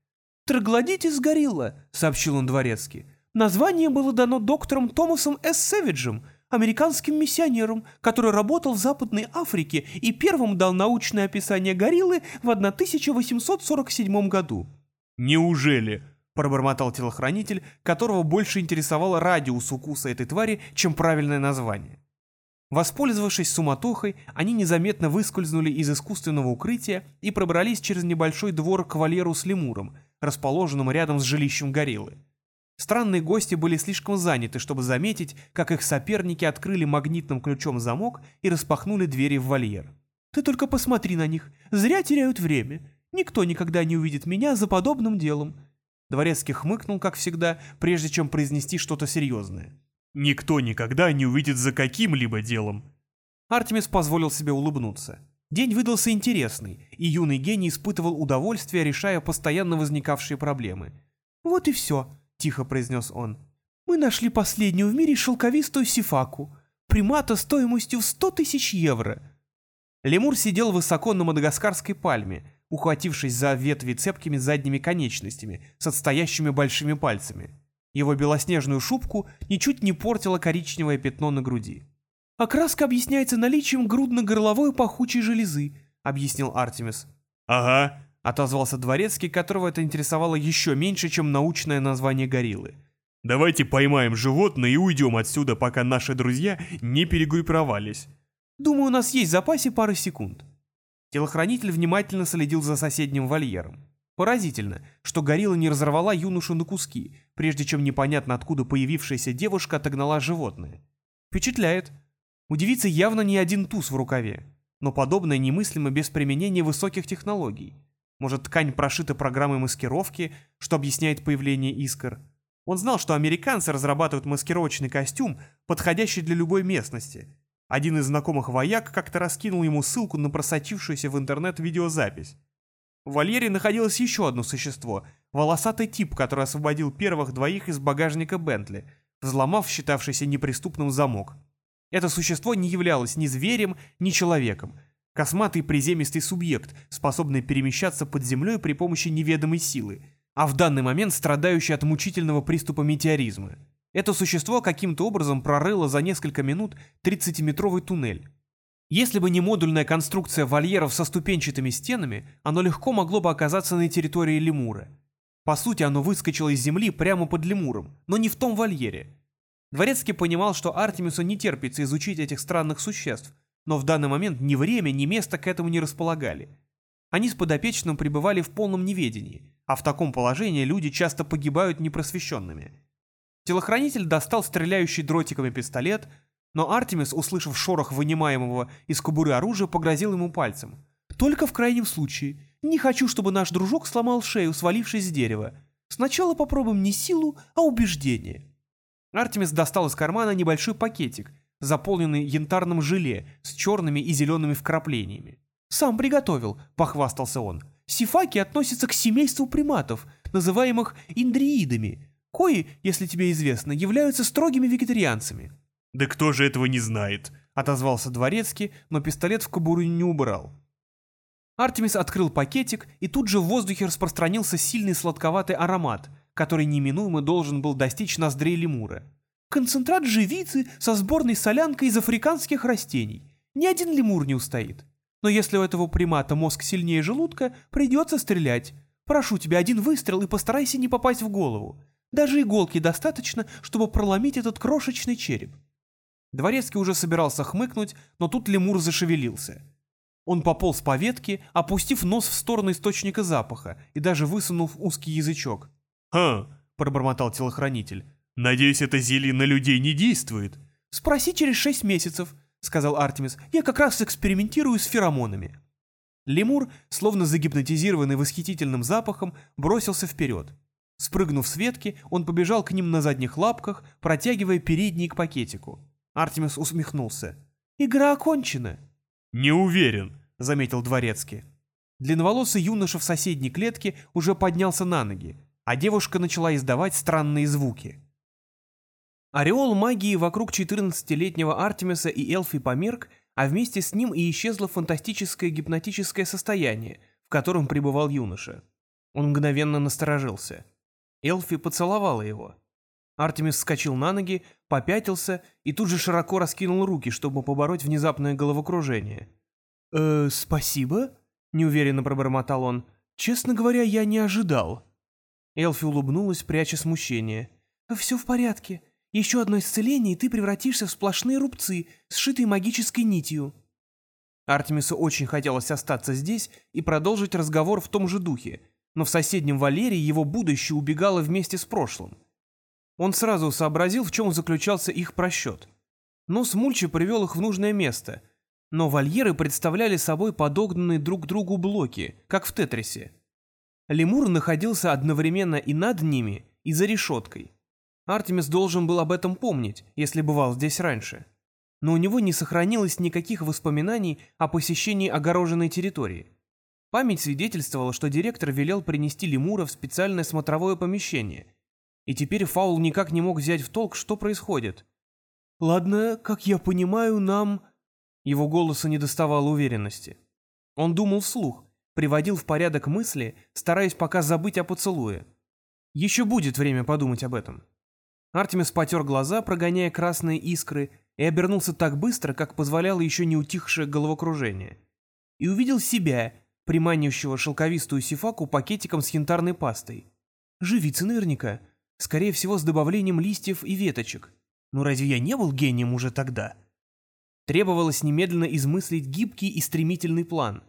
«Троглодитис горилла», — сообщил он дворецки. «Название было дано доктором Томасом С. Сэвиджем, американским миссионером, который работал в Западной Африке и первым дал научное описание гориллы в 1847 году». «Неужели?» — пробормотал телохранитель, которого больше интересовал радиус укуса этой твари, чем правильное название. Воспользовавшись суматохой, они незаметно выскользнули из искусственного укрытия и пробрались через небольшой двор к вольеру с лемуром, расположенному рядом с жилищем гориллы. Странные гости были слишком заняты, чтобы заметить, как их соперники открыли магнитным ключом замок и распахнули двери в вольер. «Ты только посмотри на них, зря теряют время. Никто никогда не увидит меня за подобным делом». Дворецкий хмыкнул, как всегда, прежде чем произнести что-то серьезное. Никто никогда не увидит за каким-либо делом. Артемис позволил себе улыбнуться. День выдался интересный, и юный гений испытывал удовольствие, решая постоянно возникавшие проблемы. «Вот и все», — тихо произнес он. «Мы нашли последнюю в мире шелковистую сифаку, примата стоимостью в сто тысяч евро». Лемур сидел высоко на мадагаскарской пальме, ухватившись за ветви цепкими задними конечностями с отстоящими большими пальцами. Его белоснежную шубку ничуть не портило коричневое пятно на груди. «Окраска объясняется наличием грудно-горловой пахучей железы», — объяснил Артемис. «Ага», — отозвался дворецкий, которого это интересовало еще меньше, чем научное название гориллы. «Давайте поймаем животное и уйдем отсюда, пока наши друзья не перегруппировались». «Думаю, у нас есть в запасе пары секунд». Телохранитель внимательно следил за соседним вольером. Поразительно, что горилла не разорвала юношу на куски, прежде чем непонятно откуда появившаяся девушка отогнала животное. Впечатляет. У девицы явно не один туз в рукаве, но подобное немыслимо без применения высоких технологий. Может, ткань прошита программой маскировки, что объясняет появление искр – Он знал, что американцы разрабатывают маскировочный костюм, подходящий для любой местности. Один из знакомых вояк как-то раскинул ему ссылку на просочившуюся в интернет видеозапись. В вольере находилось еще одно существо — волосатый тип, который освободил первых двоих из багажника Бентли, взломав считавшийся неприступным замок. Это существо не являлось ни зверем, ни человеком. Косматый приземистый субъект, способный перемещаться под землей при помощи неведомой силы — а в данный момент страдающий от мучительного приступа метеоризма. Это существо каким-то образом прорыло за несколько минут 30-метровый туннель. Если бы не модульная конструкция вольеров со ступенчатыми стенами, оно легко могло бы оказаться на территории лемура. По сути, оно выскочило из земли прямо под лемуром, но не в том вольере. Дворецкий понимал, что Артемису не терпится изучить этих странных существ, но в данный момент ни время, ни место к этому не располагали. Они с подопечным пребывали в полном неведении, а в таком положении люди часто погибают непросвещенными. Телохранитель достал стреляющий дротиками пистолет, но Артемис, услышав шорох вынимаемого из кобуры оружия, погрозил ему пальцем. «Только в крайнем случае. Не хочу, чтобы наш дружок сломал шею, свалившись с дерева. Сначала попробуем не силу, а убеждение». Артемис достал из кармана небольшой пакетик, заполненный янтарным желе с черными и зелеными вкраплениями. «Сам приготовил», — похвастался он. «Сифаки относятся к семейству приматов, называемых индриидами, кои, если тебе известно, являются строгими вегетарианцами». «Да кто же этого не знает?» — отозвался дворецкий, но пистолет в кобуру не убрал. Артемис открыл пакетик, и тут же в воздухе распространился сильный сладковатый аромат, который неминуемо должен был достичь ноздрей лемура. Концентрат живицы со сборной солянкой из африканских растений. Ни один лемур не устоит. Но если у этого примата мозг сильнее желудка, придется стрелять. Прошу тебя, один выстрел и постарайся не попасть в голову. Даже иголки достаточно, чтобы проломить этот крошечный череп». Дворецкий уже собирался хмыкнуть, но тут лемур зашевелился. Он пополз по ветке, опустив нос в сторону источника запаха и даже высунув узкий язычок. «Ха!» — пробормотал телохранитель. «Надеюсь, это зелье на людей не действует?» «Спроси через шесть месяцев», — сказал Артемис, — «я как раз экспериментирую с феромонами». Лемур, словно загипнотизированный восхитительным запахом, бросился вперед. Спрыгнув с ветки, он побежал к ним на задних лапках, протягивая передний к пакетику. Артемис усмехнулся. «Игра окончена». «Не уверен», — заметил Дворецкий. Длинноволосый юноша в соседней клетке уже поднялся на ноги, а девушка начала издавать странные звуки. Ореол магии вокруг 14-летнего Артемиса и Элфи померк, а вместе с ним и исчезло фантастическое гипнотическое состояние, в котором пребывал юноша. Он мгновенно насторожился. Элфи поцеловала его. Артемис вскочил на ноги, попятился и тут же широко раскинул руки, чтобы побороть внезапное головокружение. «Э, спасибо?» — неуверенно пробормотал он. «Честно говоря, я не ожидал». Элфи улыбнулась, пряча смущение. «Все в порядке. Еще одно исцеление, и ты превратишься в сплошные рубцы, сшитые магической нитью». Артемису очень хотелось остаться здесь и продолжить разговор в том же духе, но в соседнем Валерии его будущее убегало вместе с прошлым. Он сразу сообразил, в чем заключался их просчет. Нос Мульчи привел их в нужное место, но вольеры представляли собой подогнанные друг к другу блоки, как в Тетрисе. Лемур находился одновременно и над ними, и за решеткой. Артемис должен был об этом помнить, если бывал здесь раньше. Но у него не сохранилось никаких воспоминаний о посещении огороженной территории. Память свидетельствовала, что директор велел принести лемура в специальное смотровое помещение. И теперь Фаул никак не мог взять в толк, что происходит. «Ладно, как я понимаю, нам...» Его голоса не доставало уверенности. Он думал вслух, приводил в порядок мысли, стараясь пока забыть о поцелуе. Еще будет время подумать об этом. Артемис потер глаза, прогоняя красные искры, и обернулся так быстро, как позволяло еще не утихшее головокружение. И увидел себя, приманивающего шелковистую сифаку пакетиком с янтарной пастой. Живица наверняка. Скорее всего, с добавлением листьев и веточек. Ну разве я не был гением уже тогда? Требовалось немедленно измыслить гибкий и стремительный план.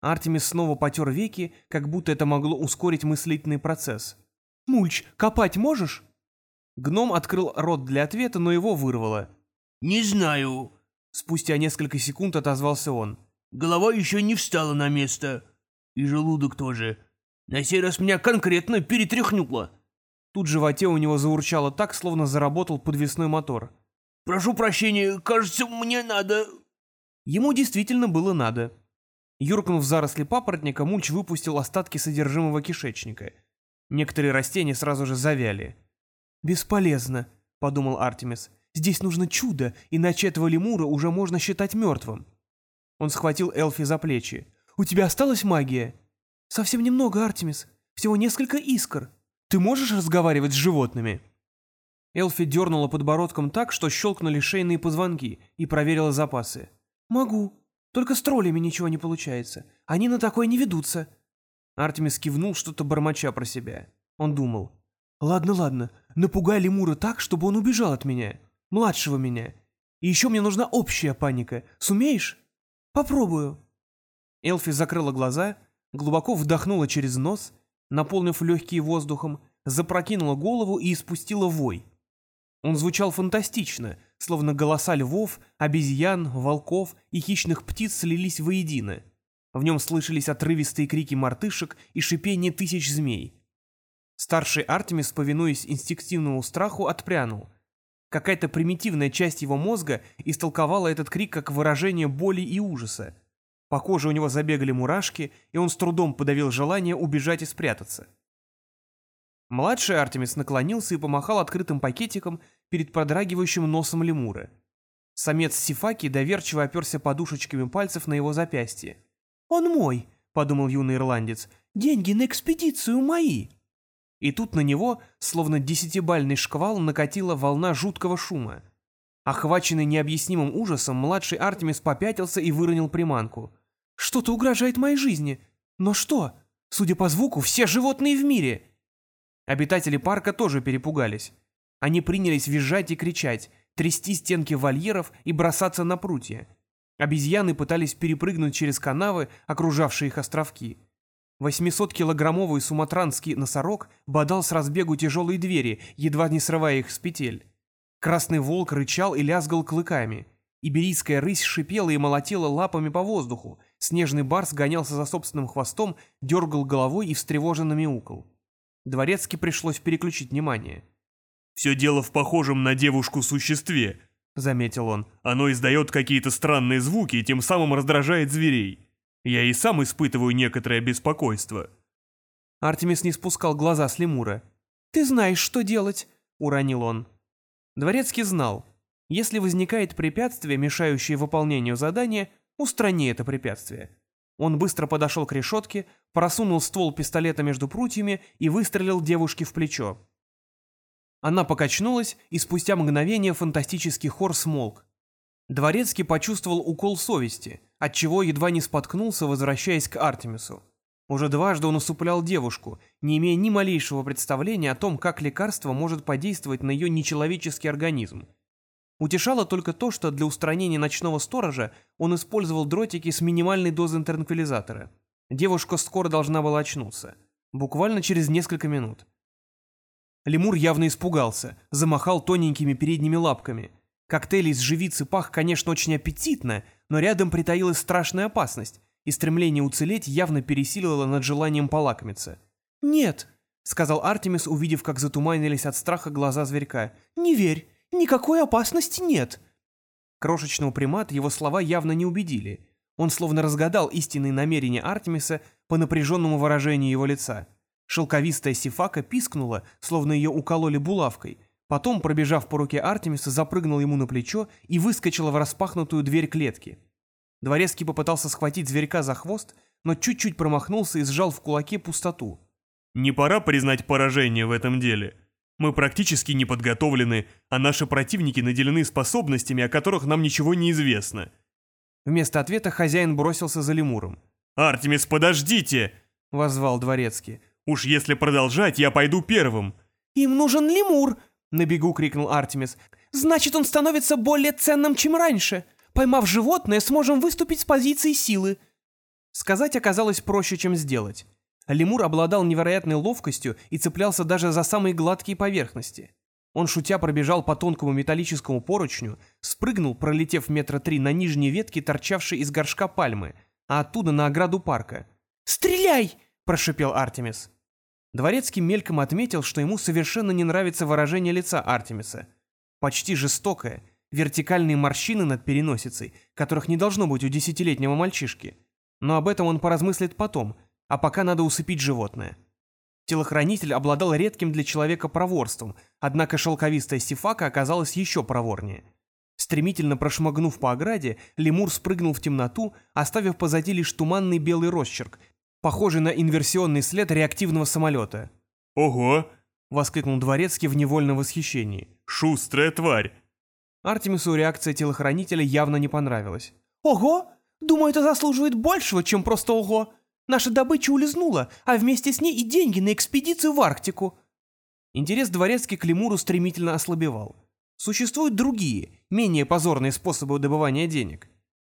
Артемис снова потер веки, как будто это могло ускорить мыслительный процесс. «Мульч, копать можешь?» Гном открыл рот для ответа, но его вырвало. «Не знаю». Спустя несколько секунд отозвался он. «Голова еще не встала на место. И желудок тоже. На сей раз меня конкретно перетряхнуло. Тут в животе у него заурчало так, словно заработал подвесной мотор. «Прошу прощения, кажется, мне надо...» Ему действительно было надо. Юркнув в заросли папоротника, Мульч выпустил остатки содержимого кишечника. Некоторые растения сразу же завяли. «Бесполезно», — подумал Артемис. «Здесь нужно чудо, иначе этого лемура уже можно считать мертвым». Он схватил Элфи за плечи. «У тебя осталась магия?» «Совсем немного, Артемис. Всего несколько искр. Ты можешь разговаривать с животными?» Элфи дернула подбородком так, что щелкнули шейные позвонки, и проверила запасы. «Могу. Только с троллями ничего не получается. Они на такое не ведутся». Артемис кивнул, что-то бормоча про себя. Он думал. «Ладно, ладно. Напугай лемура так, чтобы он убежал от меня. Младшего меня. И еще мне нужна общая паника. Сумеешь?» «Попробую». Элфи закрыла глаза, глубоко вдохнула через нос, наполнив легкие воздухом, запрокинула голову и испустила вой. Он звучал фантастично, словно голоса львов, обезьян, волков и хищных птиц слились воедино. В нем слышались отрывистые крики мартышек и шипение тысяч змей. Старший Артемис, повинуясь инстинктивному страху, отпрянул. Какая-то примитивная часть его мозга истолковала этот крик как выражение боли и ужаса. По коже у него забегали мурашки, и он с трудом подавил желание убежать и спрятаться. Младший Артемис наклонился и помахал открытым пакетиком перед подрагивающим носом лемура. Самец Сифаки доверчиво оперся подушечками пальцев на его запястье. «Он мой», — подумал юный ирландец, — «деньги на экспедицию мои». И тут на него, словно десятибальный шквал, накатила волна жуткого шума. Охваченный необъяснимым ужасом, младший Артемис попятился и выронил приманку. «Что-то угрожает моей жизни. Но что? Судя по звуку, все животные в мире!» Обитатели парка тоже перепугались. Они принялись визжать и кричать, трясти стенки вольеров и бросаться на прутья. Обезьяны пытались перепрыгнуть через канавы, окружавшие их островки. 800-килограммовый суматранский носорог бодал с разбегу тяжелые двери, едва не срывая их с петель. Красный волк рычал и лязгал клыками. Иберийская рысь шипела и молотила лапами по воздуху. Снежный барс гонялся за собственным хвостом, дергал головой и встревоженно мяукал. Дворецки пришлось переключить внимание. «Все дело в похожем на девушку существе», — заметил он. «Оно издает какие-то странные звуки и тем самым раздражает зверей. Я и сам испытываю некоторое беспокойство». Артемис не спускал глаза с лемура. «Ты знаешь, что делать», — уронил он. Дворецкий знал. Если возникает препятствие, мешающее выполнению задания, устрани это препятствие. Он быстро подошел к решетке, просунул ствол пистолета между прутьями и выстрелил девушке в плечо. Она покачнулась, и спустя мгновение фантастический хор смолк. Дворецкий почувствовал укол совести, отчего едва не споткнулся, возвращаясь к Артемису. Уже дважды он усыплял девушку, не имея ни малейшего представления о том, как лекарство может подействовать на ее нечеловеческий организм. Утешало только то, что для устранения ночного сторожа он использовал дротики с минимальной дозой транквилизатора. Девушка скоро должна была очнуться. Буквально через несколько минут. Лемур явно испугался, замахал тоненькими передними лапками. Коктейль из живицы пах, конечно, очень аппетитно, но рядом притаилась страшная опасность, и стремление уцелеть явно пересилило над желанием полакомиться. «Нет», — сказал Артемис, увидев, как затуманились от страха глаза зверька. «Не верь, никакой опасности нет». Крошечного примата его слова явно не убедили. Он словно разгадал истинные намерения Артемиса по напряженному выражению его лица. Шелковистая сифака пискнула, словно ее укололи булавкой. Потом, пробежав по руке Артемиса, запрыгнула ему на плечо и выскочила в распахнутую дверь клетки. Дворецкий попытался схватить зверька за хвост, но чуть-чуть промахнулся и сжал в кулаке пустоту. «Не пора признать поражение в этом деле. Мы практически не подготовлены, а наши противники наделены способностями, о которых нам ничего не известно». Вместо ответа хозяин бросился за лемуром. «Артемис, подождите!» — воззвал Дворецкий. Уж если продолжать, я пойду первым». «Им нужен лемур!» — на бегу крикнул Артемис. «Значит, он становится более ценным, чем раньше. Поймав животное, сможем выступить с позиции силы». Сказать оказалось проще, чем сделать. Лемур обладал невероятной ловкостью и цеплялся даже за самые гладкие поверхности. Он шутя пробежал по тонкому металлическому поручню, спрыгнул, пролетев метра три на нижней ветке, торчавшей из горшка пальмы, а оттуда на ограду парка. «Стреляй!» — прошипел Артемис. Дворецкий мельком отметил, что ему совершенно не нравится выражение лица Артемиса. Почти жестокое, вертикальные морщины над переносицей, которых не должно быть у десятилетнего мальчишки. Но об этом он поразмыслит потом, а пока надо усыпить животное. Телохранитель обладал редким для человека проворством, однако шелковистая сифака оказалась еще проворнее. Стремительно прошмыгнув по ограде, лемур спрыгнул в темноту, оставив позади лишь туманный белый росчерк, похожий на инверсионный след реактивного самолета. «Ого!» — воскликнул Дворецкий в невольном восхищении. «Шустрая тварь!» Артемису реакция телохранителя явно не понравилась. «Ого! Думаю, это заслуживает большего, чем просто ого! Наша добыча улизнула, а вместе с ней и деньги на экспедицию в Арктику!» Интерес Дворецкий к лемуру стремительно ослабевал. Существуют другие, менее позорные способы добывания денег.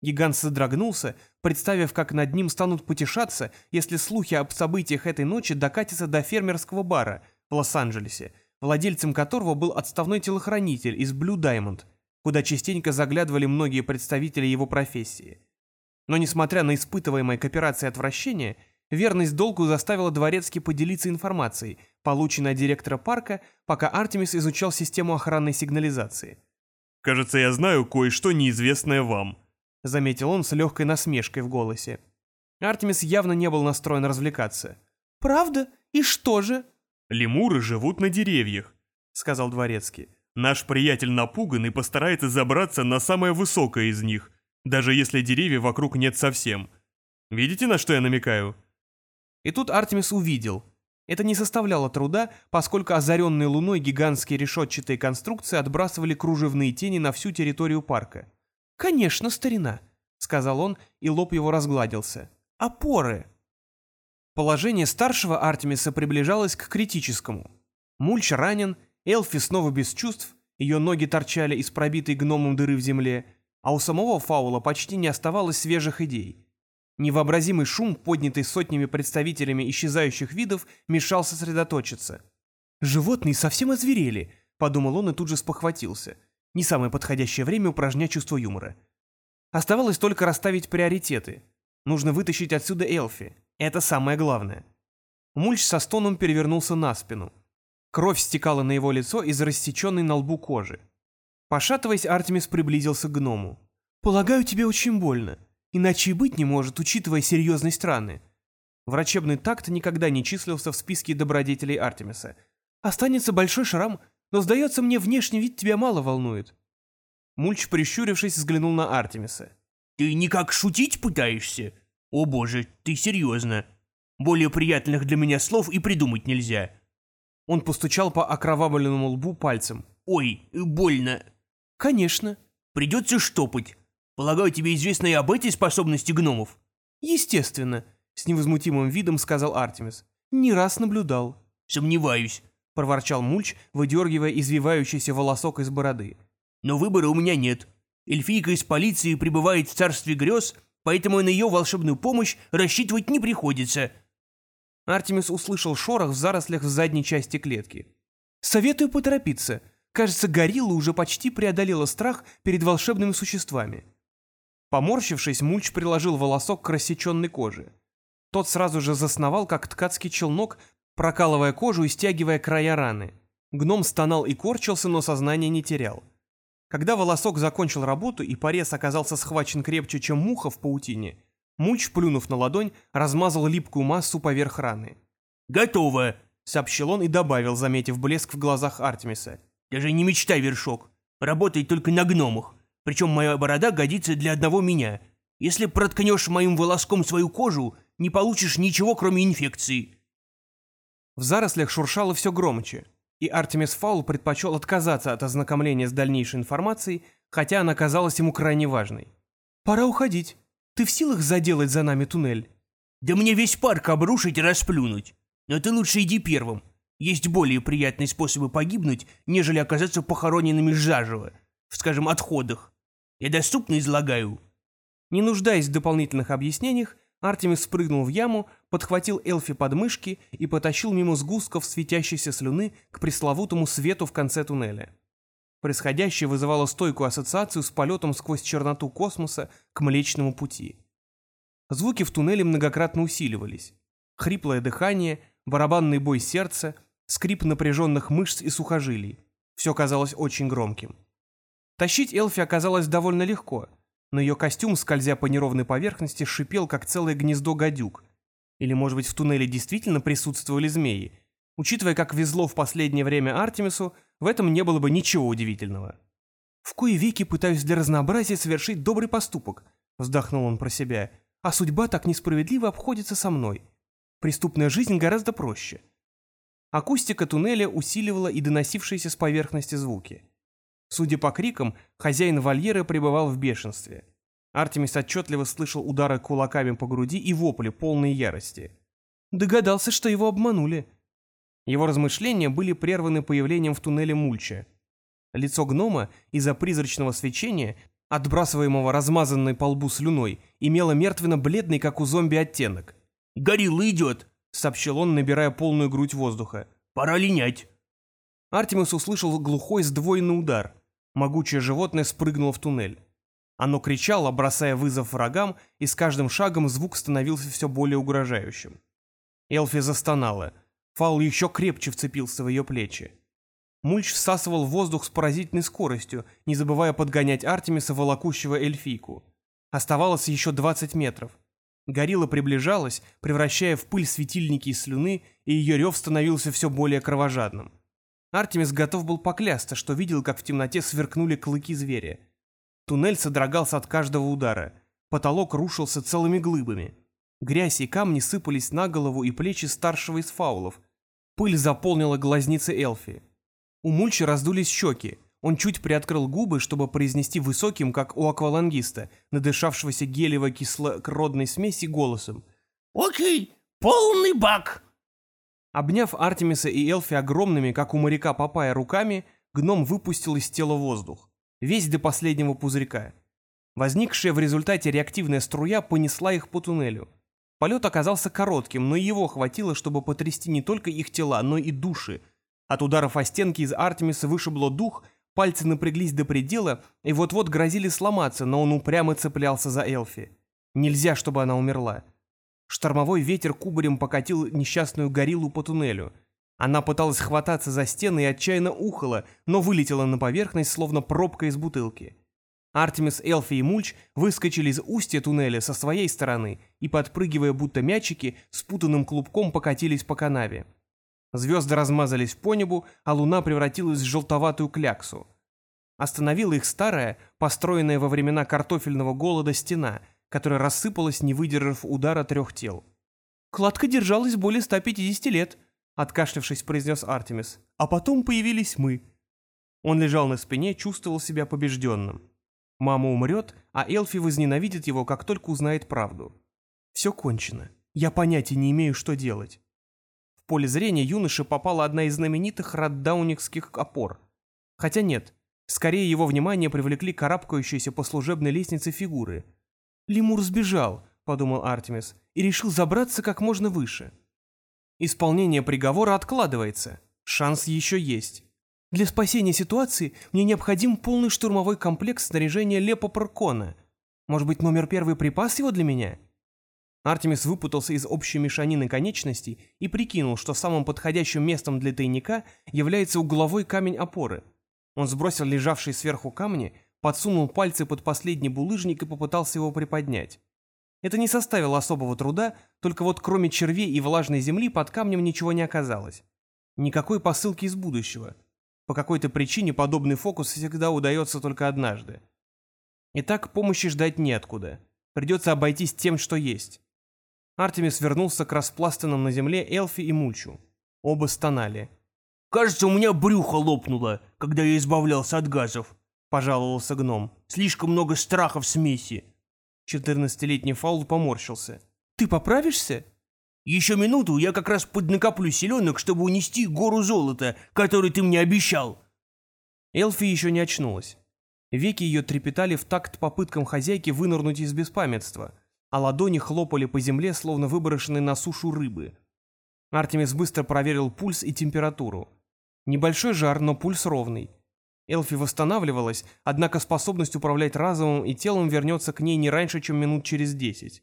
Гигант содрогнулся, представив, как над ним станут потешаться, если слухи об событиях этой ночи докатятся до фермерского бара в Лос-Анджелесе, владельцем которого был отставной телохранитель из Blue Diamond, куда частенько заглядывали многие представители его профессии. Но несмотря на испытываемое к операции отвращение, верность долгу заставила Дворецкий поделиться информацией, полученной от директора парка, пока Артемис изучал систему охранной сигнализации. «Кажется, я знаю кое-что неизвестное вам», — заметил он с легкой насмешкой в голосе. Артемис явно не был настроен развлекаться. «Правда? И что же?» «Лемуры живут на деревьях», — сказал Дворецкий. «Наш приятель напуган и постарается забраться на самое высокое из них, даже если деревьев вокруг нет совсем. Видите, на что я намекаю?» И тут Артемис увидел. Это не составляло труда, поскольку озаренные луной гигантские решетчатые конструкции отбрасывали кружевные тени на всю территорию парка. «Конечно, старина», — сказал он, и лоб его разгладился. «Опоры». Положение старшего Артемиса приближалось к критическому. Мульч ранен, Элфи снова без чувств, ее ноги торчали из пробитой гномом дыры в земле, а у самого Фаула почти не оставалось свежих идей. Невообразимый шум, поднятый сотнями представителями исчезающих видов, мешал сосредоточиться. «Животные совсем озверели», — подумал он и тут же спохватился — не самое подходящее время упражнять чувство юмора. Оставалось только расставить приоритеты. Нужно вытащить отсюда Элфи. Это самое главное. Мульч со стоном перевернулся на спину. Кровь стекала на его лицо из рассеченной на лбу кожи. Пошатываясь, Артемис приблизился к гному. «Полагаю, тебе очень больно. Иначе и быть не может, учитывая серьезность раны». Врачебный такт никогда не числился в списке добродетелей Артемиса. «Останется большой шрам, но, сдается мне, внешний вид тебя мало волнует». Мульч, прищурившись, взглянул на Артемиса. «Ты никак шутить пытаешься? О боже, ты серьезно. Более приятных для меня слов и придумать нельзя». Он постучал по окровавленному лбу пальцем. «Ой, больно». «Конечно». «Придется штопать. Полагаю, тебе известно и об этой способности гномов?» «Естественно», — с невозмутимым видом сказал Артемис. «Не раз наблюдал». «Сомневаюсь. — проворчал Мульч, выдергивая извивающийся волосок из бороды. «Но выбора у меня нет. Эльфийка из полиции пребывает в царстве грез, поэтому на ее волшебную помощь рассчитывать не приходится». Артемис услышал шорох в зарослях в задней части клетки. «Советую поторопиться. Кажется, горилла уже почти преодолела страх перед волшебными существами». Поморщившись, Мульч приложил волосок к рассеченной коже. Тот сразу же засновал, как ткацкий челнок, прокалывая кожу и стягивая края раны. Гном стонал и корчился, но сознание не терял. Когда волосок закончил работу и порез оказался схвачен крепче, чем муха в паутине, Муч, плюнув на ладонь, размазал липкую массу поверх раны. «Готово!» — сообщил он и добавил, заметив блеск в глазах Артемиса. «Даже не мечтай, вершок. Работай только на гномах. Причем моя борода годится для одного меня. Если проткнешь моим волоском свою кожу, не получишь ничего, кроме инфекции. В зарослях шуршало все громче, и Артемис Фаул предпочел отказаться от ознакомления с дальнейшей информацией, хотя она казалась ему крайне важной. «Пора уходить. Ты в силах заделать за нами туннель?» «Да мне весь парк обрушить и расплюнуть. Но ты лучше иди первым. Есть более приятные способы погибнуть, нежели оказаться похороненными заживо, в, скажем, отходах. Я доступно излагаю». Не нуждаясь в дополнительных объяснениях, Артемис спрыгнул в яму, подхватил Элфи под мышки и потащил мимо сгустков светящейся слюны к пресловутому свету в конце туннеля. Происходящее вызывало стойкую ассоциацию с полетом сквозь черноту космоса к Млечному Пути. Звуки в туннеле многократно усиливались. Хриплое дыхание, барабанный бой сердца, скрип напряженных мышц и сухожилий. Все казалось очень громким. Тащить Элфи оказалось довольно легко, но ее костюм, скользя по неровной поверхности, шипел, как целое гнездо гадюк. Или, может быть, в туннеле действительно присутствовали змеи? Учитывая, как везло в последнее время Артемису, в этом не было бы ничего удивительного. «В кои веки пытаюсь для разнообразия совершить добрый поступок», — вздохнул он про себя, «а судьба так несправедливо обходится со мной. Преступная жизнь гораздо проще». Акустика туннеля усиливала и доносившиеся с поверхности звуки. Судя по крикам, хозяин вольера пребывал в бешенстве. Артемис отчетливо слышал удары кулаками по груди и вопли, полной ярости. Догадался, что его обманули. Его размышления были прерваны появлением в туннеле Мульча. Лицо гнома из-за призрачного свечения, отбрасываемого размазанной по лбу слюной, имело мертвенно-бледный, как у зомби, оттенок. «Горилла идет!» — сообщил он, набирая полную грудь воздуха. «Пора линять!» Артемис услышал глухой сдвоенный удар. Могучее животное спрыгнуло в туннель. Оно кричало, бросая вызов врагам, и с каждым шагом звук становился все более угрожающим. Элфи застонала. Фаул еще крепче вцепился в ее плечи. Мульч всасывал воздух с поразительной скоростью, не забывая подгонять Артемиса, волокущего эльфийку. Оставалось еще 20 метров. Горилла приближалась, превращая в пыль светильники из слюны, и ее рев становился все более кровожадным. Артемис готов был поклясться, что видел, как в темноте сверкнули клыки зверя. Туннель содрогался от каждого удара. Потолок рушился целыми глыбами. Грязь и камни сыпались на голову и плечи старшего из фаулов. Пыль заполнила глазницы Элфи. У Мульча раздулись щеки. Он чуть приоткрыл губы, чтобы произнести высоким, как у аквалангиста, надышавшегося гелевой кислородной смеси голосом. «Окей, полный бак!» Обняв Артемиса и Элфи огромными, как у моряка Папая, руками, гном выпустил из тела воздух. Весь до последнего пузырька. Возникшая в результате реактивная струя понесла их по туннелю. Полет оказался коротким, но его хватило, чтобы потрясти не только их тела, но и души – от ударов о стенки из Артемиса вышибло дух, пальцы напряглись до предела и вот-вот грозили сломаться, но он упрямо цеплялся за Элфи. Нельзя, чтобы она умерла. Штормовой ветер кубарем покатил несчастную гориллу по туннелю. Она пыталась хвататься за стены и отчаянно ухала, но вылетела на поверхность, словно пробка из бутылки. Артемис, Элфи и Мульч выскочили из устья туннеля со своей стороны и, подпрыгивая будто мячики, спутанным клубком покатились по канаве. Звезды размазались по небу, а луна превратилась в желтоватую кляксу. Остановила их старая, построенная во времена картофельного голода стена, которая рассыпалась, не выдержав удара трех тел. «Кладка держалась более 150 лет», — откашлявшись, произнес Артемис. «А потом появились мы». Он лежал на спине, чувствовал себя побежденным. Мама умрет, а Элфи возненавидит его, как только узнает правду. Все кончено. Я понятия не имею, что делать поле зрения юноши попала одна из знаменитых раддауникских опор. Хотя нет, скорее его внимание привлекли карабкающиеся по служебной лестнице фигуры. «Лемур сбежал», — подумал Артемис, — «и решил забраться как можно выше». Исполнение приговора откладывается. Шанс еще есть. Для спасения ситуации мне необходим полный штурмовой комплекс снаряжения Лепо-Паркона. Может быть, номер первый припас его для меня?» Артемис выпутался из общей мешанины конечностей и прикинул, что самым подходящим местом для тайника является угловой камень опоры. Он сбросил лежавшие сверху камни, подсунул пальцы под последний булыжник и попытался его приподнять. Это не составило особого труда, только вот кроме червей и влажной земли под камнем ничего не оказалось. Никакой посылки из будущего. По какой-то причине подобный фокус всегда удается только однажды. Итак, помощи ждать неоткуда. Придется обойтись тем, что есть. Артемис вернулся к распластанным на земле Элфи и Мульчу. Оба стонали. «Кажется, у меня брюхо лопнуло, когда я избавлялся от газов», — пожаловался гном. «Слишком много страха в смеси». Четырнадцатилетний Фаул поморщился. «Ты поправишься?» «Еще минуту, я как раз поднакоплю селенок, чтобы унести гору золота, который ты мне обещал». Элфи еще не очнулась. Веки ее трепетали в такт попыткам хозяйки вынырнуть из беспамятства — а ладони хлопали по земле, словно выброшенные на сушу рыбы. Артемис быстро проверил пульс и температуру. Небольшой жар, но пульс ровный. Элфи восстанавливалась, однако способность управлять разумом и телом вернется к ней не раньше, чем минут через десять.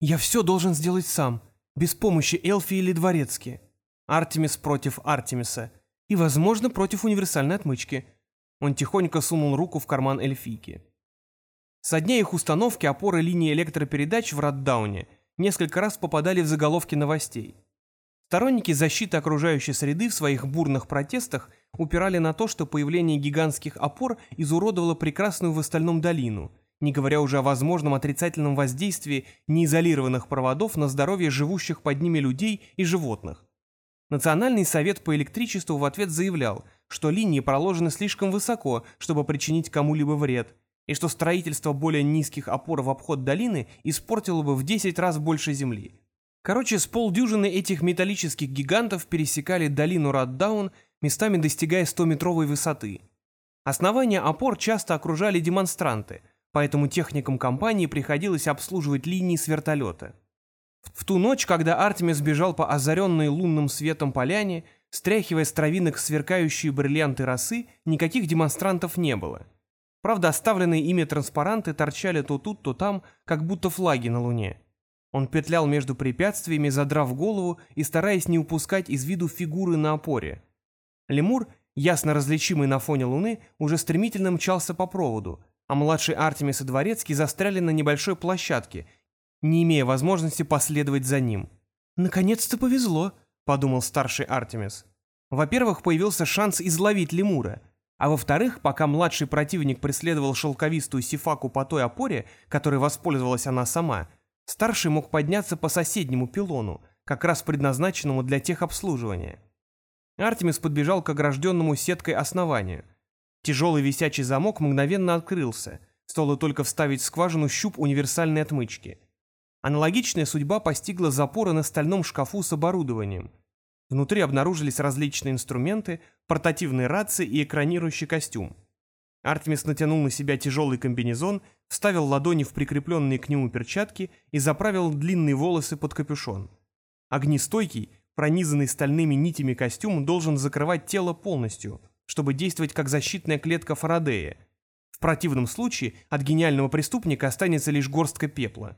«Я все должен сделать сам», Без помощи Элфи или Дворецки. Артемис против Артемиса. И, возможно, против универсальной отмычки. Он тихонько сунул руку в карман эльфийки. Со дня их установки опоры линии электропередач в Раддауне несколько раз попадали в заголовки новостей. Сторонники защиты окружающей среды в своих бурных протестах упирали на то, что появление гигантских опор изуродовало прекрасную в остальном долину, не говоря уже о возможном отрицательном воздействии неизолированных проводов на здоровье живущих под ними людей и животных. Национальный совет по электричеству в ответ заявлял, что линии проложены слишком высоко, чтобы причинить кому-либо вред, и что строительство более низких опор в обход долины испортило бы в 10 раз больше земли. Короче, с полдюжины этих металлических гигантов пересекали долину Раддаун, местами достигая 100-метровой высоты. Основания опор часто окружали демонстранты, поэтому техникам компании приходилось обслуживать линии с вертолета. В ту ночь, когда Артемис бежал по озаренной лунным светом поляне, стряхивая с травинок сверкающие бриллианты росы, никаких демонстрантов не было. Правда, оставленные ими транспаранты торчали то тут, то там, как будто флаги на луне. Он петлял между препятствиями, задрав голову и стараясь не упускать из виду фигуры на опоре. Лемур, ясно различимый на фоне луны, уже стремительно мчался по проводу, а младший Артемис и Дворецкий застряли на небольшой площадке, не имея возможности последовать за ним. «Наконец-то повезло», — подумал старший Артемис. Во-первых, появился шанс изловить лемура, а во-вторых, пока младший противник преследовал шелковистую сифаку по той опоре, которой воспользовалась она сама, Старший мог подняться по соседнему пилону, как раз предназначенному для техобслуживания. Артемис подбежал к огражденному сеткой основанию. Тяжелый висячий замок мгновенно открылся, стоило только вставить в скважину щуп универсальной отмычки. Аналогичная судьба постигла запоры на стальном шкафу с оборудованием. Внутри обнаружились различные инструменты, портативные рации и экранирующий костюм. Артемис натянул на себя тяжелый комбинезон, вставил ладони в прикрепленные к нему перчатки и заправил длинные волосы под капюшон. Огнестойкий, пронизанный стальными нитями костюм должен закрывать тело полностью, чтобы действовать как защитная клетка Фарадея. В противном случае от гениального преступника останется лишь горстка пепла.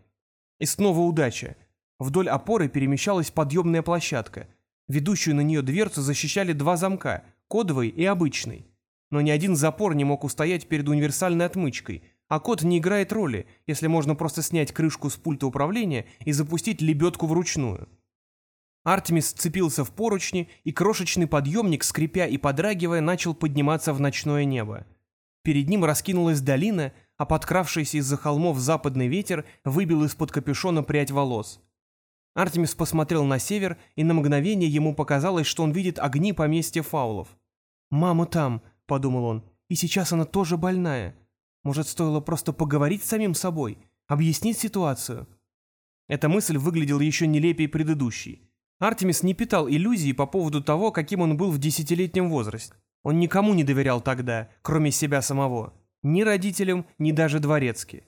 И снова удача. Вдоль опоры перемещалась подъемная площадка. Ведущую на нее дверцу защищали два замка, кодовый и обычный. Но ни один запор не мог устоять перед универсальной отмычкой, а код не играет роли, если можно просто снять крышку с пульта управления и запустить лебедку вручную. Артемис сцепился в поручни, и крошечный подъемник, скрипя и подрагивая, начал подниматься в ночное небо. Перед ним раскинулась долина, а подкравшийся из-за холмов западный ветер выбил из-под капюшона прядь волос. Артемис посмотрел на север, и на мгновение ему показалось, что он видит огни поместья фаулов. «Мама там», подумал он, и сейчас она тоже больная. Может, стоило просто поговорить с самим собой, объяснить ситуацию? Эта мысль выглядела еще нелепее предыдущей. Артемис не питал иллюзий по поводу того, каким он был в десятилетнем возрасте. Он никому не доверял тогда, кроме себя самого. Ни родителям, ни даже дворецки.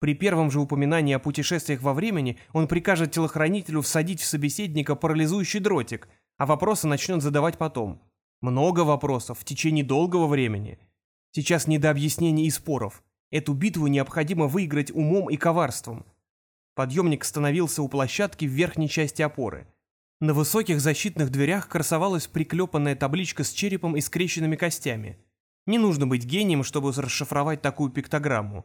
При первом же упоминании о путешествиях во времени он прикажет телохранителю всадить в собеседника парализующий дротик, а вопросы начнет задавать потом. Много вопросов в течение долгого времени. Сейчас не до объяснений и споров. Эту битву необходимо выиграть умом и коварством. Подъемник остановился у площадки в верхней части опоры. На высоких защитных дверях красовалась приклепанная табличка с черепом и скрещенными костями. Не нужно быть гением, чтобы расшифровать такую пиктограмму.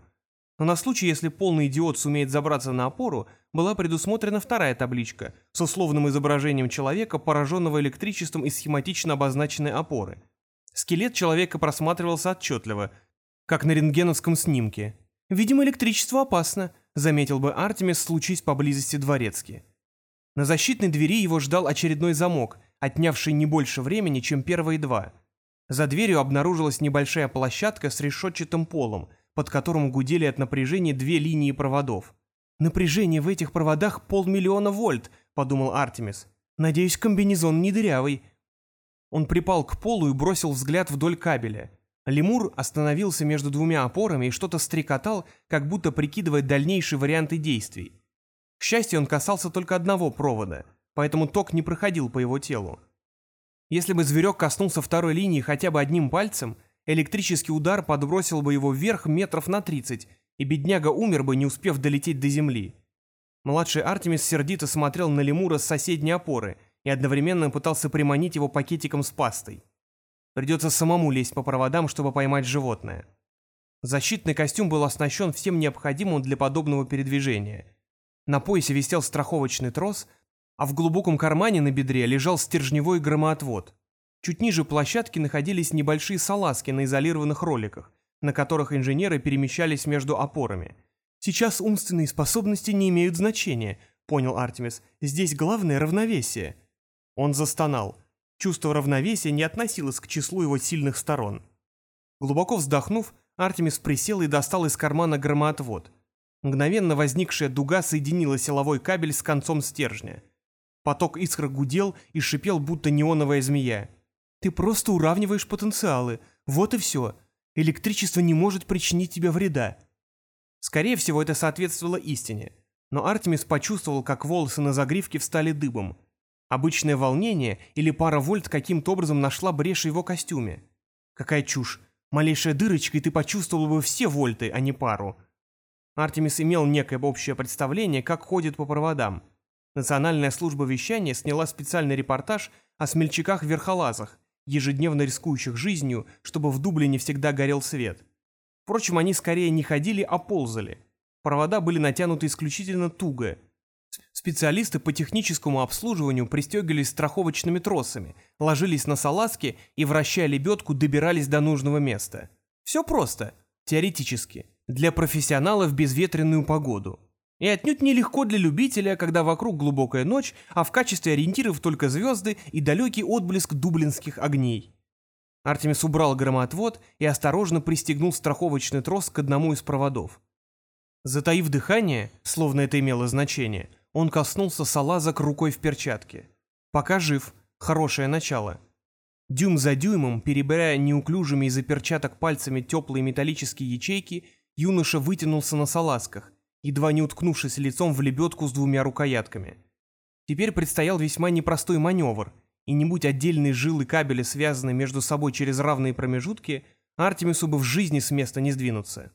Но на случай, если полный идиот сумеет забраться на опору, была предусмотрена вторая табличка с условным изображением человека, пораженного электричеством и схематично обозначенной опоры. Скелет человека просматривался отчетливо, как на рентгеновском снимке. «Видимо, электричество опасно», — заметил бы Артемис, случись поблизости дворецки. На защитной двери его ждал очередной замок, отнявший не больше времени, чем первые два. За дверью обнаружилась небольшая площадка с решетчатым полом — под которым гудели от напряжения две линии проводов. «Напряжение в этих проводах полмиллиона вольт», — подумал Артемис. «Надеюсь, комбинезон не дырявый». Он припал к полу и бросил взгляд вдоль кабеля. Лемур остановился между двумя опорами и что-то стрекотал, как будто прикидывая дальнейшие варианты действий. К счастью, он касался только одного провода, поэтому ток не проходил по его телу. Если бы зверек коснулся второй линии хотя бы одним пальцем — Электрический удар подбросил бы его вверх метров на 30, и бедняга умер бы, не успев долететь до земли. Младший Артемис сердито смотрел на лемура с соседней опоры и одновременно пытался приманить его пакетиком с пастой. Придется самому лезть по проводам, чтобы поймать животное. Защитный костюм был оснащен всем необходимым для подобного передвижения. На поясе висел страховочный трос, а в глубоком кармане на бедре лежал стержневой громоотвод. Чуть ниже площадки находились небольшие салазки на изолированных роликах, на которых инженеры перемещались между опорами. «Сейчас умственные способности не имеют значения», — понял Артемис. «Здесь главное — равновесие». Он застонал. Чувство равновесия не относилось к числу его сильных сторон. Глубоко вздохнув, Артемис присел и достал из кармана громоотвод. Мгновенно возникшая дуга соединила силовой кабель с концом стержня. Поток искр гудел и шипел, будто неоновая змея. «Ты просто уравниваешь потенциалы. Вот и все. Электричество не может причинить тебе вреда». Скорее всего, это соответствовало истине. Но Артемис почувствовал, как волосы на загривке встали дыбом. Обычное волнение или пара вольт каким-то образом нашла брешь в его костюме. Какая чушь. Малейшая дырочка, и ты почувствовал бы все вольты, а не пару. Артемис имел некое общее представление, как ходит по проводам. Национальная служба вещания сняла специальный репортаж о смельчаках-верхолазах, ежедневно рискующих жизнью, чтобы в Дублине всегда горел свет. Впрочем, они скорее не ходили, а ползали. Провода были натянуты исключительно туго – Специалисты по техническому обслуживанию пристегивались страховочными тросами, ложились на салазки и, вращая лебедку, добирались до нужного места. Все просто, теоретически, для профессионала в безветренную погоду. И отнюдь нелегко для любителя, когда вокруг глубокая ночь, а в качестве ориентиров только звезды и далекий отблеск дублинских огней. Артемис убрал громоотвод и осторожно пристегнул страховочный трос к одному из проводов. Затаив дыхание, словно это имело значение, он коснулся салазок рукой в перчатке. Пока жив, хорошее начало. Дюйм за дюймом, перебирая неуклюжими из-за перчаток пальцами теплые металлические ячейки, юноша вытянулся на салазках, едва не уткнувшись лицом в лебедку с двумя рукоятками. Теперь предстоял весьма непростой маневр, и не будь отдельные жилы кабеля связаны между собой через равные промежутки, Артемису бы в жизни с места не сдвинуться.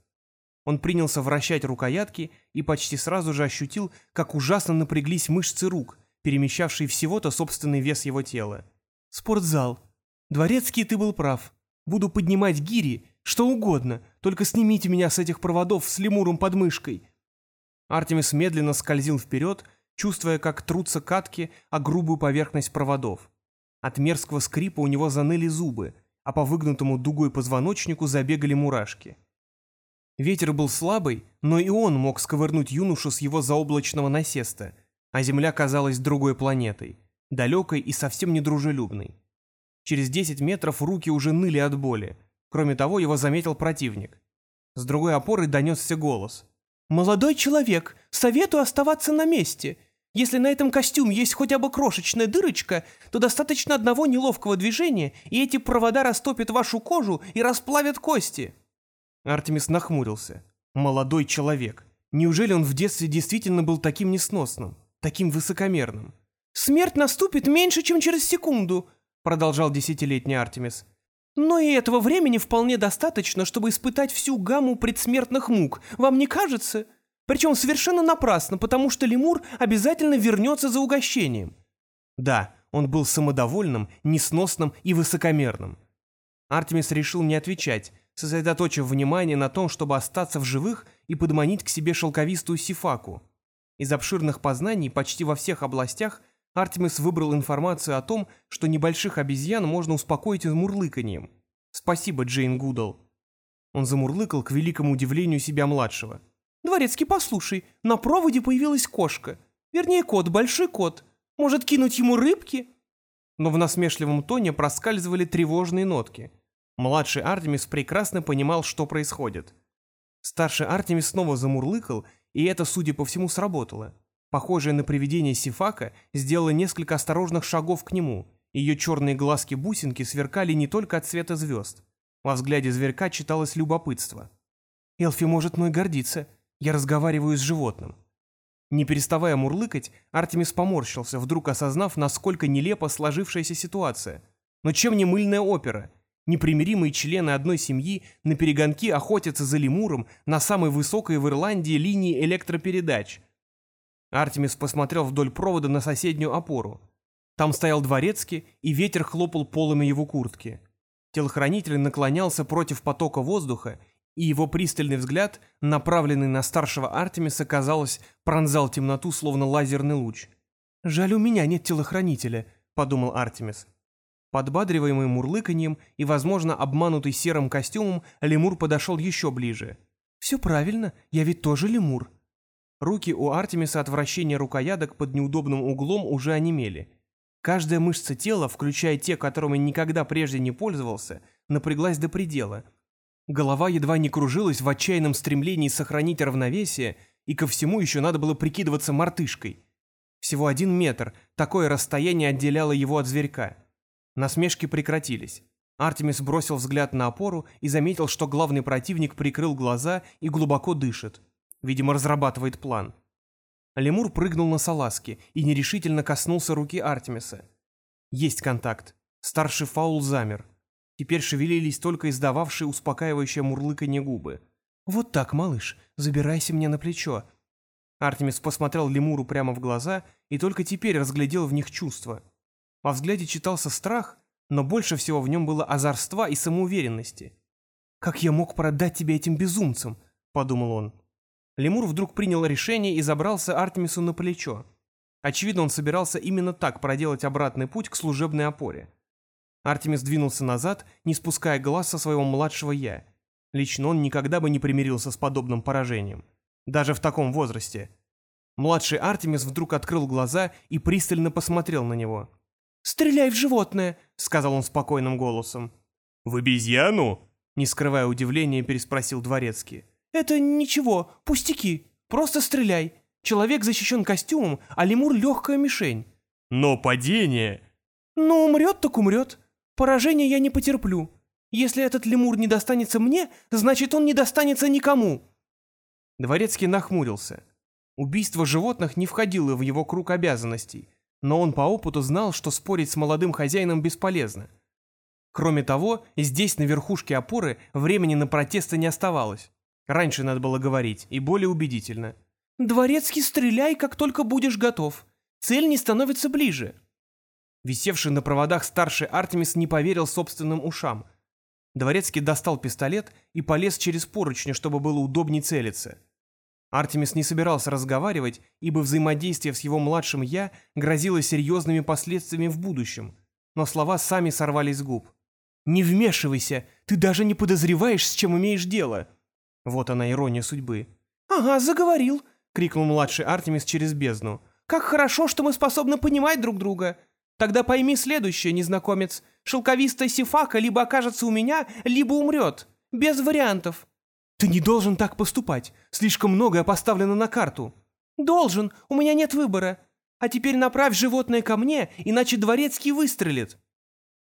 Он принялся вращать рукоятки и почти сразу же ощутил, как ужасно напряглись мышцы рук, перемещавшие всего-то собственный вес его тела. «Спортзал. Дворецкий, ты был прав. Буду поднимать гири, что угодно, только снимите меня с этих проводов с лемуром под мышкой». Артемис медленно скользил вперед, чувствуя, как трутся катки о грубую поверхность проводов. От мерзкого скрипа у него заныли зубы, а по выгнутому дугой позвоночнику забегали мурашки. Ветер был слабый, но и он мог сковырнуть юношу с его заоблачного насеста, а Земля казалась другой планетой, далекой и совсем недружелюбной. Через 10 метров руки уже ныли от боли. Кроме того, его заметил противник. С другой опоры донесся голос. «Молодой человек, советую оставаться на месте. Если на этом костюме есть хотя бы крошечная дырочка, то достаточно одного неловкого движения, и эти провода растопят вашу кожу и расплавят кости». Артемис нахмурился. Молодой человек. Неужели он в детстве действительно был таким несносным, таким высокомерным? «Смерть наступит меньше, чем через секунду», — продолжал десятилетний Артемис. «Но и этого времени вполне достаточно, чтобы испытать всю гамму предсмертных мук, вам не кажется? Причем совершенно напрасно, потому что лемур обязательно вернется за угощением». Да, он был самодовольным, несносным и высокомерным. Артемис решил не отвечать, сосредоточив внимание на том, чтобы остаться в живых и подманить к себе шелковистую сифаку. Из обширных познаний почти во всех областях Артемис выбрал информацию о том, что небольших обезьян можно успокоить мурлыканьем. Спасибо, Джейн Гудал. Он замурлыкал к великому удивлению себя младшего. «Дворецкий, послушай, на проводе появилась кошка. Вернее, кот, большой кот. Может, кинуть ему рыбки?» Но в насмешливом тоне проскальзывали тревожные нотки – Младший Артемис прекрасно понимал, что происходит. Старший Артемис снова замурлыкал, и это, судя по всему, сработало. Похожее на привидение Сифака сделала несколько осторожных шагов к нему. Ее черные глазки-бусинки сверкали не только от цвета звезд. Во взгляде зверька читалось любопытство. «Элфи может мной гордиться. Я разговариваю с животным». Не переставая мурлыкать, Артемис поморщился, вдруг осознав, насколько нелепо сложившаяся ситуация. Но чем не мыльная опера? Непримиримые члены одной семьи на перегонки охотятся за лемуром на самой высокой в Ирландии линии электропередач. Артемис посмотрел вдоль провода на соседнюю опору. Там стоял дворецкий, и ветер хлопал полами его куртки. Телохранитель наклонялся против потока воздуха, и его пристальный взгляд, направленный на старшего Артемиса, казалось, пронзал темноту, словно лазерный луч. «Жаль, у меня нет телохранителя», — подумал Артемис. Подбадриваемый мурлыканьем и, возможно, обманутый серым костюмом, лемур подошел еще ближе. «Все правильно, я ведь тоже лемур». Руки у Артемиса от вращения рукоядок под неудобным углом уже онемели. Каждая мышца тела, включая те, которыми никогда прежде не пользовался, напряглась до предела. Голова едва не кружилась в отчаянном стремлении сохранить равновесие, и ко всему еще надо было прикидываться мартышкой. Всего один метр, такое расстояние отделяло его от зверька. Насмешки прекратились. Артемис бросил взгляд на опору и заметил, что главный противник прикрыл глаза и глубоко дышит. Видимо, разрабатывает план. Лемур прыгнул на салазки и нерешительно коснулся руки Артемиса. Есть контакт. Старший фаул замер. Теперь шевелились только издававшие успокаивающее мурлыканье губы. «Вот так, малыш, забирайся мне на плечо». Артемис посмотрел Лемуру прямо в глаза и только теперь разглядел в них чувства. Во взгляде читался страх, но больше всего в нем было озорства и самоуверенности. «Как я мог продать тебя этим безумцам?» — подумал он. Лемур вдруг принял решение и забрался Артемису на плечо. Очевидно, он собирался именно так проделать обратный путь к служебной опоре. Артемис двинулся назад, не спуская глаз со своего младшего «я». Лично он никогда бы не примирился с подобным поражением. Даже в таком возрасте. Младший Артемис вдруг открыл глаза и пристально посмотрел на него. «Стреляй в животное!» — сказал он спокойным голосом. «В обезьяну?» — не скрывая удивления, переспросил дворецкий. «Это ничего, пустяки. Просто стреляй. Человек защищен костюмом, а лемур — легкая мишень». «Но падение...» «Ну, умрет, так умрет. Поражение я не потерплю. Если этот лемур не достанется мне, значит, он не достанется никому». Дворецкий нахмурился. Убийство животных не входило в его круг обязанностей, но он по опыту знал, что спорить с молодым хозяином бесполезно. Кроме того, здесь, на верхушке опоры, времени на протесты не оставалось. Раньше надо было говорить, и более убедительно. «Дворецкий, стреляй, как только будешь готов. Цель не становится ближе». Висевший на проводах старший Артемис не поверил собственным ушам. Дворецкий достал пистолет и полез через поручни, чтобы было удобнее целиться. Артемис не собирался разговаривать, ибо взаимодействие с его младшим «я» грозило серьезными последствиями в будущем. Но слова сами сорвались с губ. «Не вмешивайся, ты даже не подозреваешь, с чем имеешь дело», вот она ирония судьбы. «Ага, заговорил!» — крикнул младший Артемис через бездну. «Как хорошо, что мы способны понимать друг друга! Тогда пойми следующее, незнакомец. Шелковистая сифака либо окажется у меня, либо умрет. Без вариантов». «Ты не должен так поступать. Слишком многое поставлено на карту». «Должен. У меня нет выбора. А теперь направь животное ко мне, иначе дворецкий выстрелит».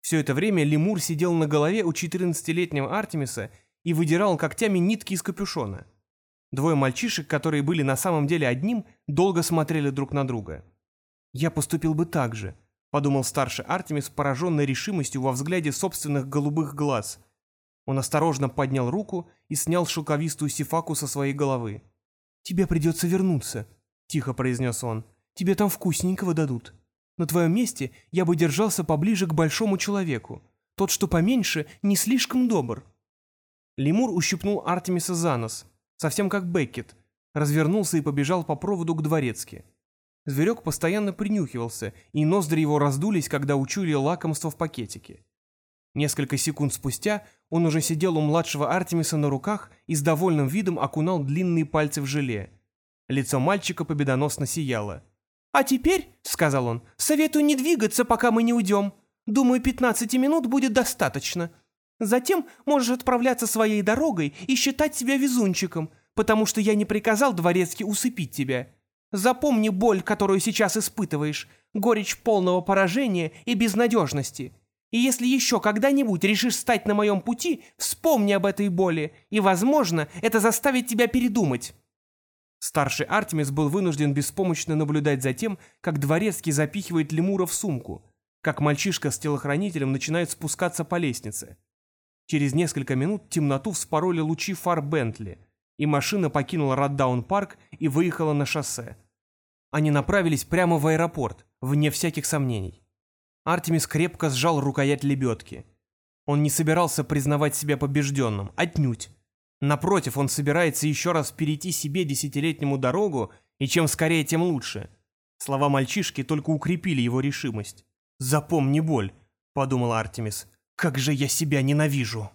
Все это время лемур сидел на голове у 14-летнего Артемиса и выдирал когтями нитки из капюшона. Двое мальчишек, которые были на самом деле одним, долго смотрели друг на друга. «Я поступил бы так же», — подумал старший Артемис, пораженный решимостью во взгляде собственных голубых глаз. Он осторожно поднял руку и снял шелковистую сифаку со своей головы. «Тебе придется вернуться», — тихо произнес он. «Тебе там вкусненького дадут. На твоем месте я бы держался поближе к большому человеку. Тот, что поменьше, не слишком добр». Лемур ущипнул Артемиса за нос, совсем как Беккет, развернулся и побежал по проводу к дворецке. Зверек постоянно принюхивался, и ноздри его раздулись, когда учули лакомство в пакетике. Несколько секунд спустя он уже сидел у младшего Артемиса на руках и с довольным видом окунал длинные пальцы в желе. Лицо мальчика победоносно сияло. «А теперь, — сказал он, — советую не двигаться, пока мы не уйдем. Думаю, пятнадцати минут будет достаточно. Затем можешь отправляться своей дорогой и считать себя везунчиком, потому что я не приказал дворецки усыпить тебя. Запомни боль, которую сейчас испытываешь, горечь полного поражения и безнадежности. И если еще когда-нибудь решишь стать на моем пути, вспомни об этой боли, и, возможно, это заставит тебя передумать». Старший Артемис был вынужден беспомощно наблюдать за тем, как дворецкий запихивает лемура в сумку, как мальчишка с телохранителем начинает спускаться по лестнице. Через несколько минут темноту вспороли лучи фар Бентли, и машина покинула Раддаун-парк и выехала на шоссе. Они направились прямо в аэропорт, вне всяких сомнений. Артемис крепко сжал рукоять лебедки. Он не собирался признавать себя побежденным, отнюдь. Напротив, он собирается еще раз перейти себе десятилетнему дорогу, и чем скорее, тем лучше. Слова мальчишки только укрепили его решимость. «Запомни боль», — подумал Артемис. «Как же я себя ненавижу!»